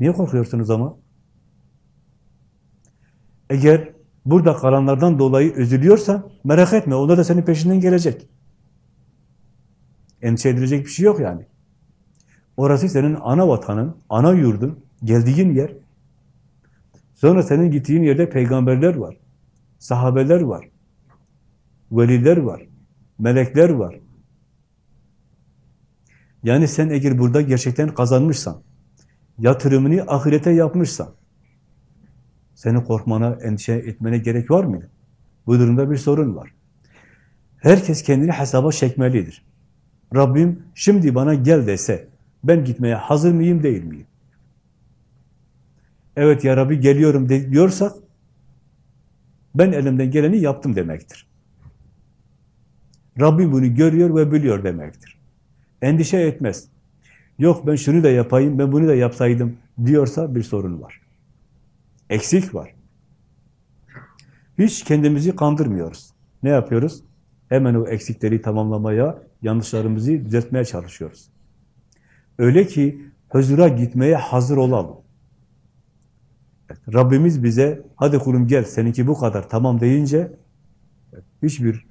Niye korkuyorsunuz ama? Eğer burada kalanlardan dolayı üzülüyorsan merak etme. Onlar da senin peşinden gelecek. Endişe edilecek bir şey yok yani. Orası senin ana vatanın, ana yurdun, geldiğin yer. Sonra senin gittiğin yerde peygamberler var, sahabeler var, veliler var, melekler var. Yani sen eğer burada gerçekten kazanmışsan, yatırımını ahirete yapmışsan, senin korkmana, endişe etmene gerek var mı? Bu durumda bir sorun var. Herkes kendini hesaba çekmelidir. Rabbim şimdi bana gel dese, ben gitmeye hazır mıyım, değil miyim? Evet ya Rabbi geliyorum diyorsak, ben elimden geleni yaptım demektir. Rabbim bunu görüyor ve biliyor demektir. Endişe etmez. Yok ben şunu da yapayım, ben bunu da yapsaydım diyorsa bir sorun var. Eksik var. Hiç kendimizi kandırmıyoruz. Ne yapıyoruz? Hemen o eksikleri tamamlamaya, yanlışlarımızı düzeltmeye çalışıyoruz. Öyle ki huzura gitmeye hazır olalım. Evet, Rabbimiz bize, hadi kulum gel, seninki bu kadar, tamam deyince, hiçbir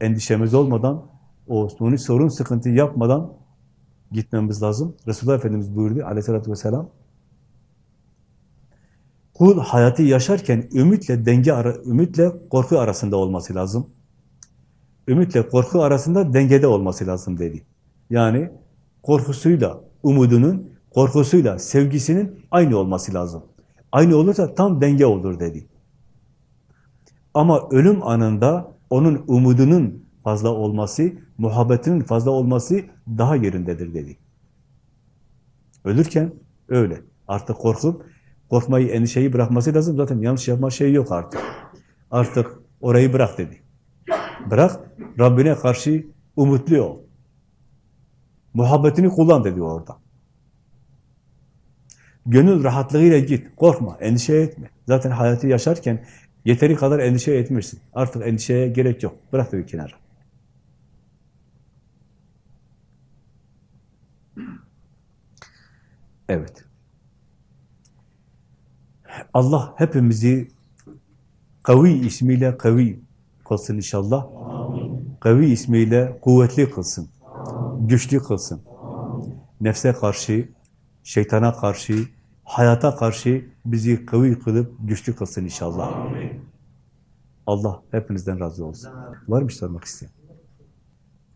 endişemiz olmadan, o sonu sorun, sıkıntı yapmadan gitmemiz lazım. Resulullah Efendimiz buyurdu aleyhissalatü vesselam, kul hayatı yaşarken ümitle denge, ara, ümitle korku arasında olması lazım. Ümitle korku arasında dengede olması lazım dedi. Yani korkusuyla umudunun, korkusuyla sevgisinin aynı olması lazım. Aynı olursa tam denge olur dedi. Ama ölüm anında onun umudunun fazla olması, muhabbetinin fazla olması daha yerindedir dedi. Ölürken öyle. Artık korkup, korkmayı, endişeyi bırakması lazım. Zaten yanlış yapma şey yok artık. Artık orayı bırak dedi. Bırak, Rabbine karşı umutlu ol. Muhabbetini kullan dedi orada. Gönül rahatlığıyla git, korkma, endişe etme. Zaten hayatı yaşarken yeteri kadar endişe etmişsin. Artık endişeye gerek yok. Bırak dedi kenara. Evet. Allah hepimizi Kavi ismiyle kavi kılsın inşallah. Kavi ismiyle kuvvetli kılsın. Güçlü kılsın. Nefse karşı, şeytana karşı, hayata karşı bizi kavi kılıp güçlü kılsın inşallah. Allah hepinizden razı olsun. Var mı sormak isteyen?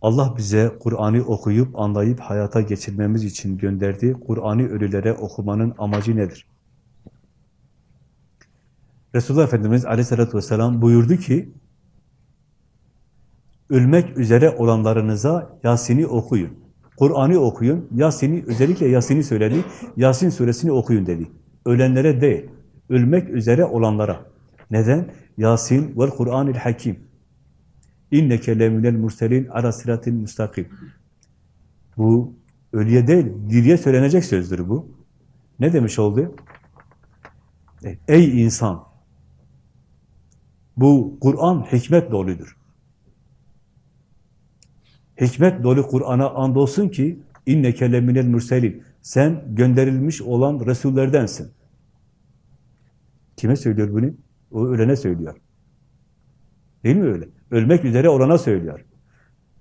Allah bize Kur'an'ı okuyup, anlayıp hayata geçirmemiz için gönderdiği Kur'an'ı ölülere okumanın amacı nedir? Resulullah Efendimiz aleyhissalatü vesselam buyurdu ki, ölmek üzere olanlarınıza Yasin'i okuyun. Kur'an'ı okuyun, Yasin'i, özellikle Yasin'i söyledi, Yasin suresini okuyun dedi. Ölenlere değil, ölmek üzere olanlara. Neden? Yasin vel Kur'anil Hakim. İnneke leminel murselin ala siratin müstakim. Bu ölüye değil, diriye söylenecek sözdür bu. Ne demiş oldu? Ey insan! Bu Kur'an hikmet doludur. Hikmet dolu Kur'an'a andolsun ki inneke leminel murselin. Sen gönderilmiş olan Resullerdensin. Kime söylüyor bunu? O ölene söylüyor. Değil mi öyle? Ölmek üzere olana söylüyor.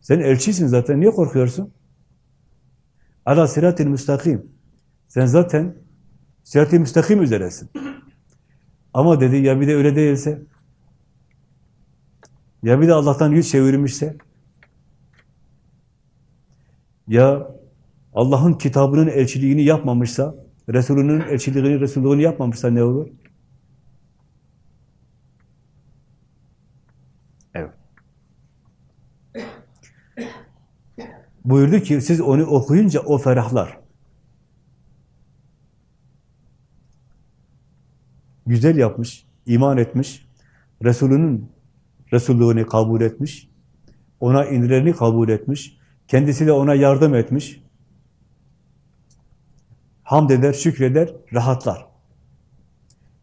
Sen elçisin zaten, niye korkuyorsun? Ala siratil müstakim. Sen zaten sirat-i müstakim üzeresin. Ama dedi ya bir de öyle değilse, ya bir de Allah'tan yüz çevirmişse, ya Allah'ın kitabının elçiliğini yapmamışsa, Resulünün elçiliğini, Resulluğunu yapmamışsa ne olur? Buyurdu ki siz onu okuyunca o ferahlar. Güzel yapmış, iman etmiş, Resulünün Resulluğunu kabul etmiş, ona indirileni kabul etmiş, kendisi de ona yardım etmiş, hamd eder, şükreder, rahatlar.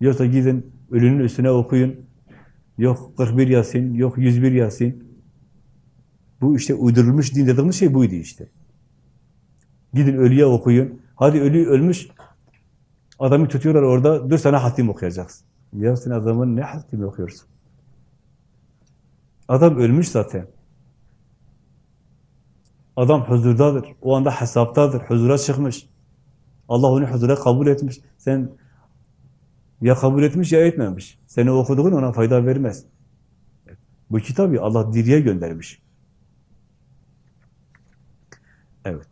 Yoksa gidin ölünün üstüne okuyun, yok 41 Yasin, yok 101 Yasin. Bu işte uydurulmuş din dediğimiz şey buydu işte. Gidin ölüye okuyun, hadi ölü ölmüş, adamı tutuyorlar orada, dur sana hatim okuyacaksın. Ya sen adamın ne hatimi okuyorsun? Adam ölmüş zaten. Adam huzurdadır. O anda hesaptadır. Huzura çıkmış. Allah onu huzura kabul etmiş. Sen ya kabul etmiş ya etmemiş. Seni okuduğun ona fayda vermez. Bu kitabı Allah diriye göndermiş. Evet.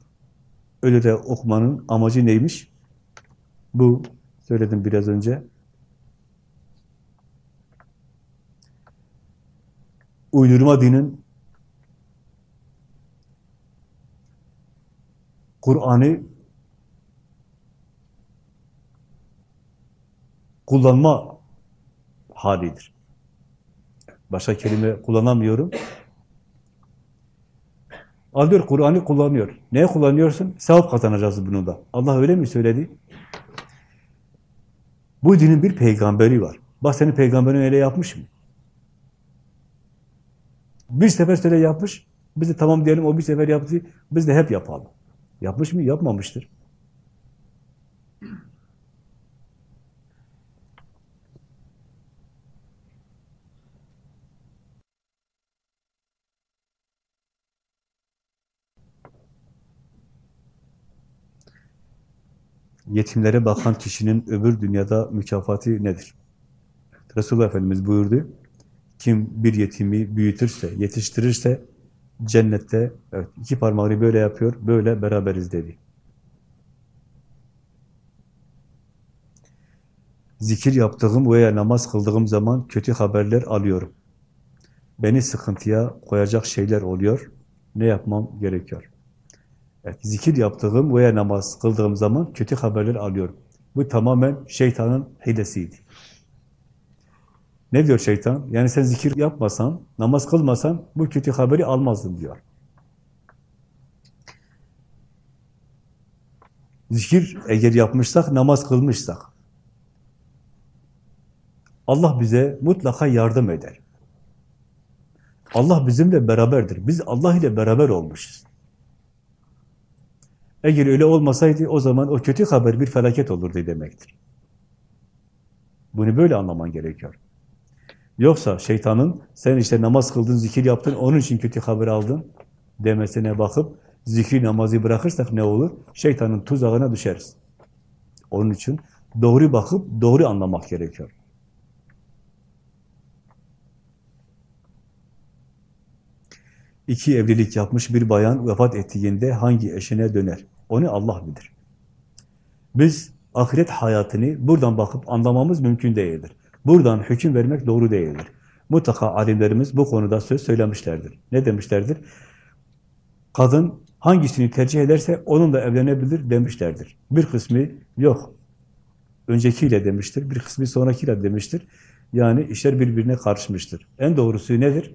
Öyle de okumanın amacı neymiş? Bu söyledim biraz önce. Uydurma dinin Kur'an'ı kullanma halidir. Başka kelime kullanamıyorum. Alıyor Kur'an'ı kullanıyor. Neye kullanıyorsun? Sevap kazanacağız bunu da. Allah öyle mi söyledi? Bu dinin bir peygamberi var. Bak senin peygamberin öyle yapmış mı? Bir sefer söyle yapmış. Biz de tamam diyelim o bir sefer yaptı. Biz de hep yapalım. Yapmış mı? Yapmamıştır. Yetimlere bakan kişinin öbür dünyada mükafatı nedir? Resulullah Efendimiz buyurdu. Kim bir yetimi büyütürse, yetiştirirse cennette evet, iki parmağını böyle yapıyor, böyle beraberiz dedi. Zikir yaptığım veya namaz kıldığım zaman kötü haberler alıyorum. Beni sıkıntıya koyacak şeyler oluyor. Ne yapmam gerekiyor? Evet, zikir yaptığım veya namaz kıldığım zaman kötü haberler alıyorum. Bu tamamen şeytanın hilesiydi. Ne diyor şeytan? Yani sen zikir yapmasan, namaz kılmasan bu kötü haberi almazdın diyor. Zikir eğer yapmışsak, namaz kılmışsak, Allah bize mutlaka yardım eder. Allah bizimle beraberdir. Biz Allah ile beraber olmuşuz. Eğer öyle olmasaydı o zaman o kötü haber bir felaket olurdu demektir. Bunu böyle anlaman gerekiyor. Yoksa şeytanın sen işte namaz kıldın, zikir yaptın, onun için kötü haber aldın demesine bakıp zikri namazı bırakırsak ne olur? Şeytanın tuzağına düşeriz. Onun için doğru bakıp doğru anlamak gerekiyor. İki evlilik yapmış bir bayan vefat ettiğinde hangi eşine döner? Onu Allah bilir. Biz ahiret hayatını buradan bakıp anlamamız mümkün değildir. Buradan hüküm vermek doğru değildir. Mutlaka alimlerimiz bu konuda söz söylemişlerdir. Ne demişlerdir? Kadın hangisini tercih ederse onunla evlenebilir demişlerdir. Bir kısmı yok. Öncekiyle demiştir, bir kısmı sonrakiyle demiştir. Yani işler birbirine karışmıştır. En doğrusu nedir?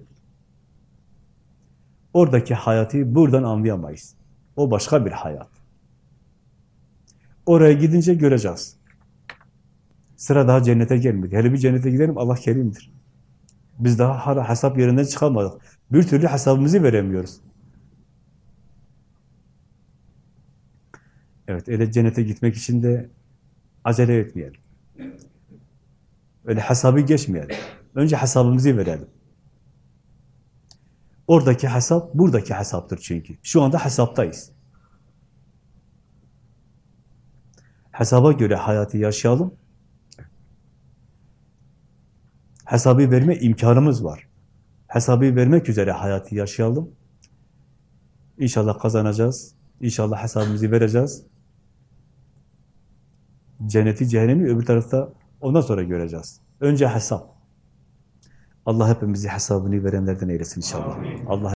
Oradaki hayatı buradan anlayamayız. O başka bir hayat. Oraya gidince göreceğiz. Sıra daha cennete gelmedi. Hele bir cennete gidelim Allah kerimdir. Biz daha hala hesap yerinden çıkamadık. Bir türlü hesabımızı veremiyoruz. Evet, öyle cennete gitmek için de acele etmeyelim. Öyle hesabı geçmeyelim. Önce hesabımızı verelim. Oradaki hesap, buradaki hesaptır çünkü. Şu anda hesaptayız. Hesaba göre hayatı yaşayalım. Hesabı verme imkanımız var. Hesabı vermek üzere hayatı yaşayalım. İnşallah kazanacağız. İnşallah hesabımızı vereceğiz. Cenneti, cehennemi öbür tarafta ondan sonra göreceğiz. Önce hesap. Allah hepimizi hesabını verenlerden eylesin inşallah. Allah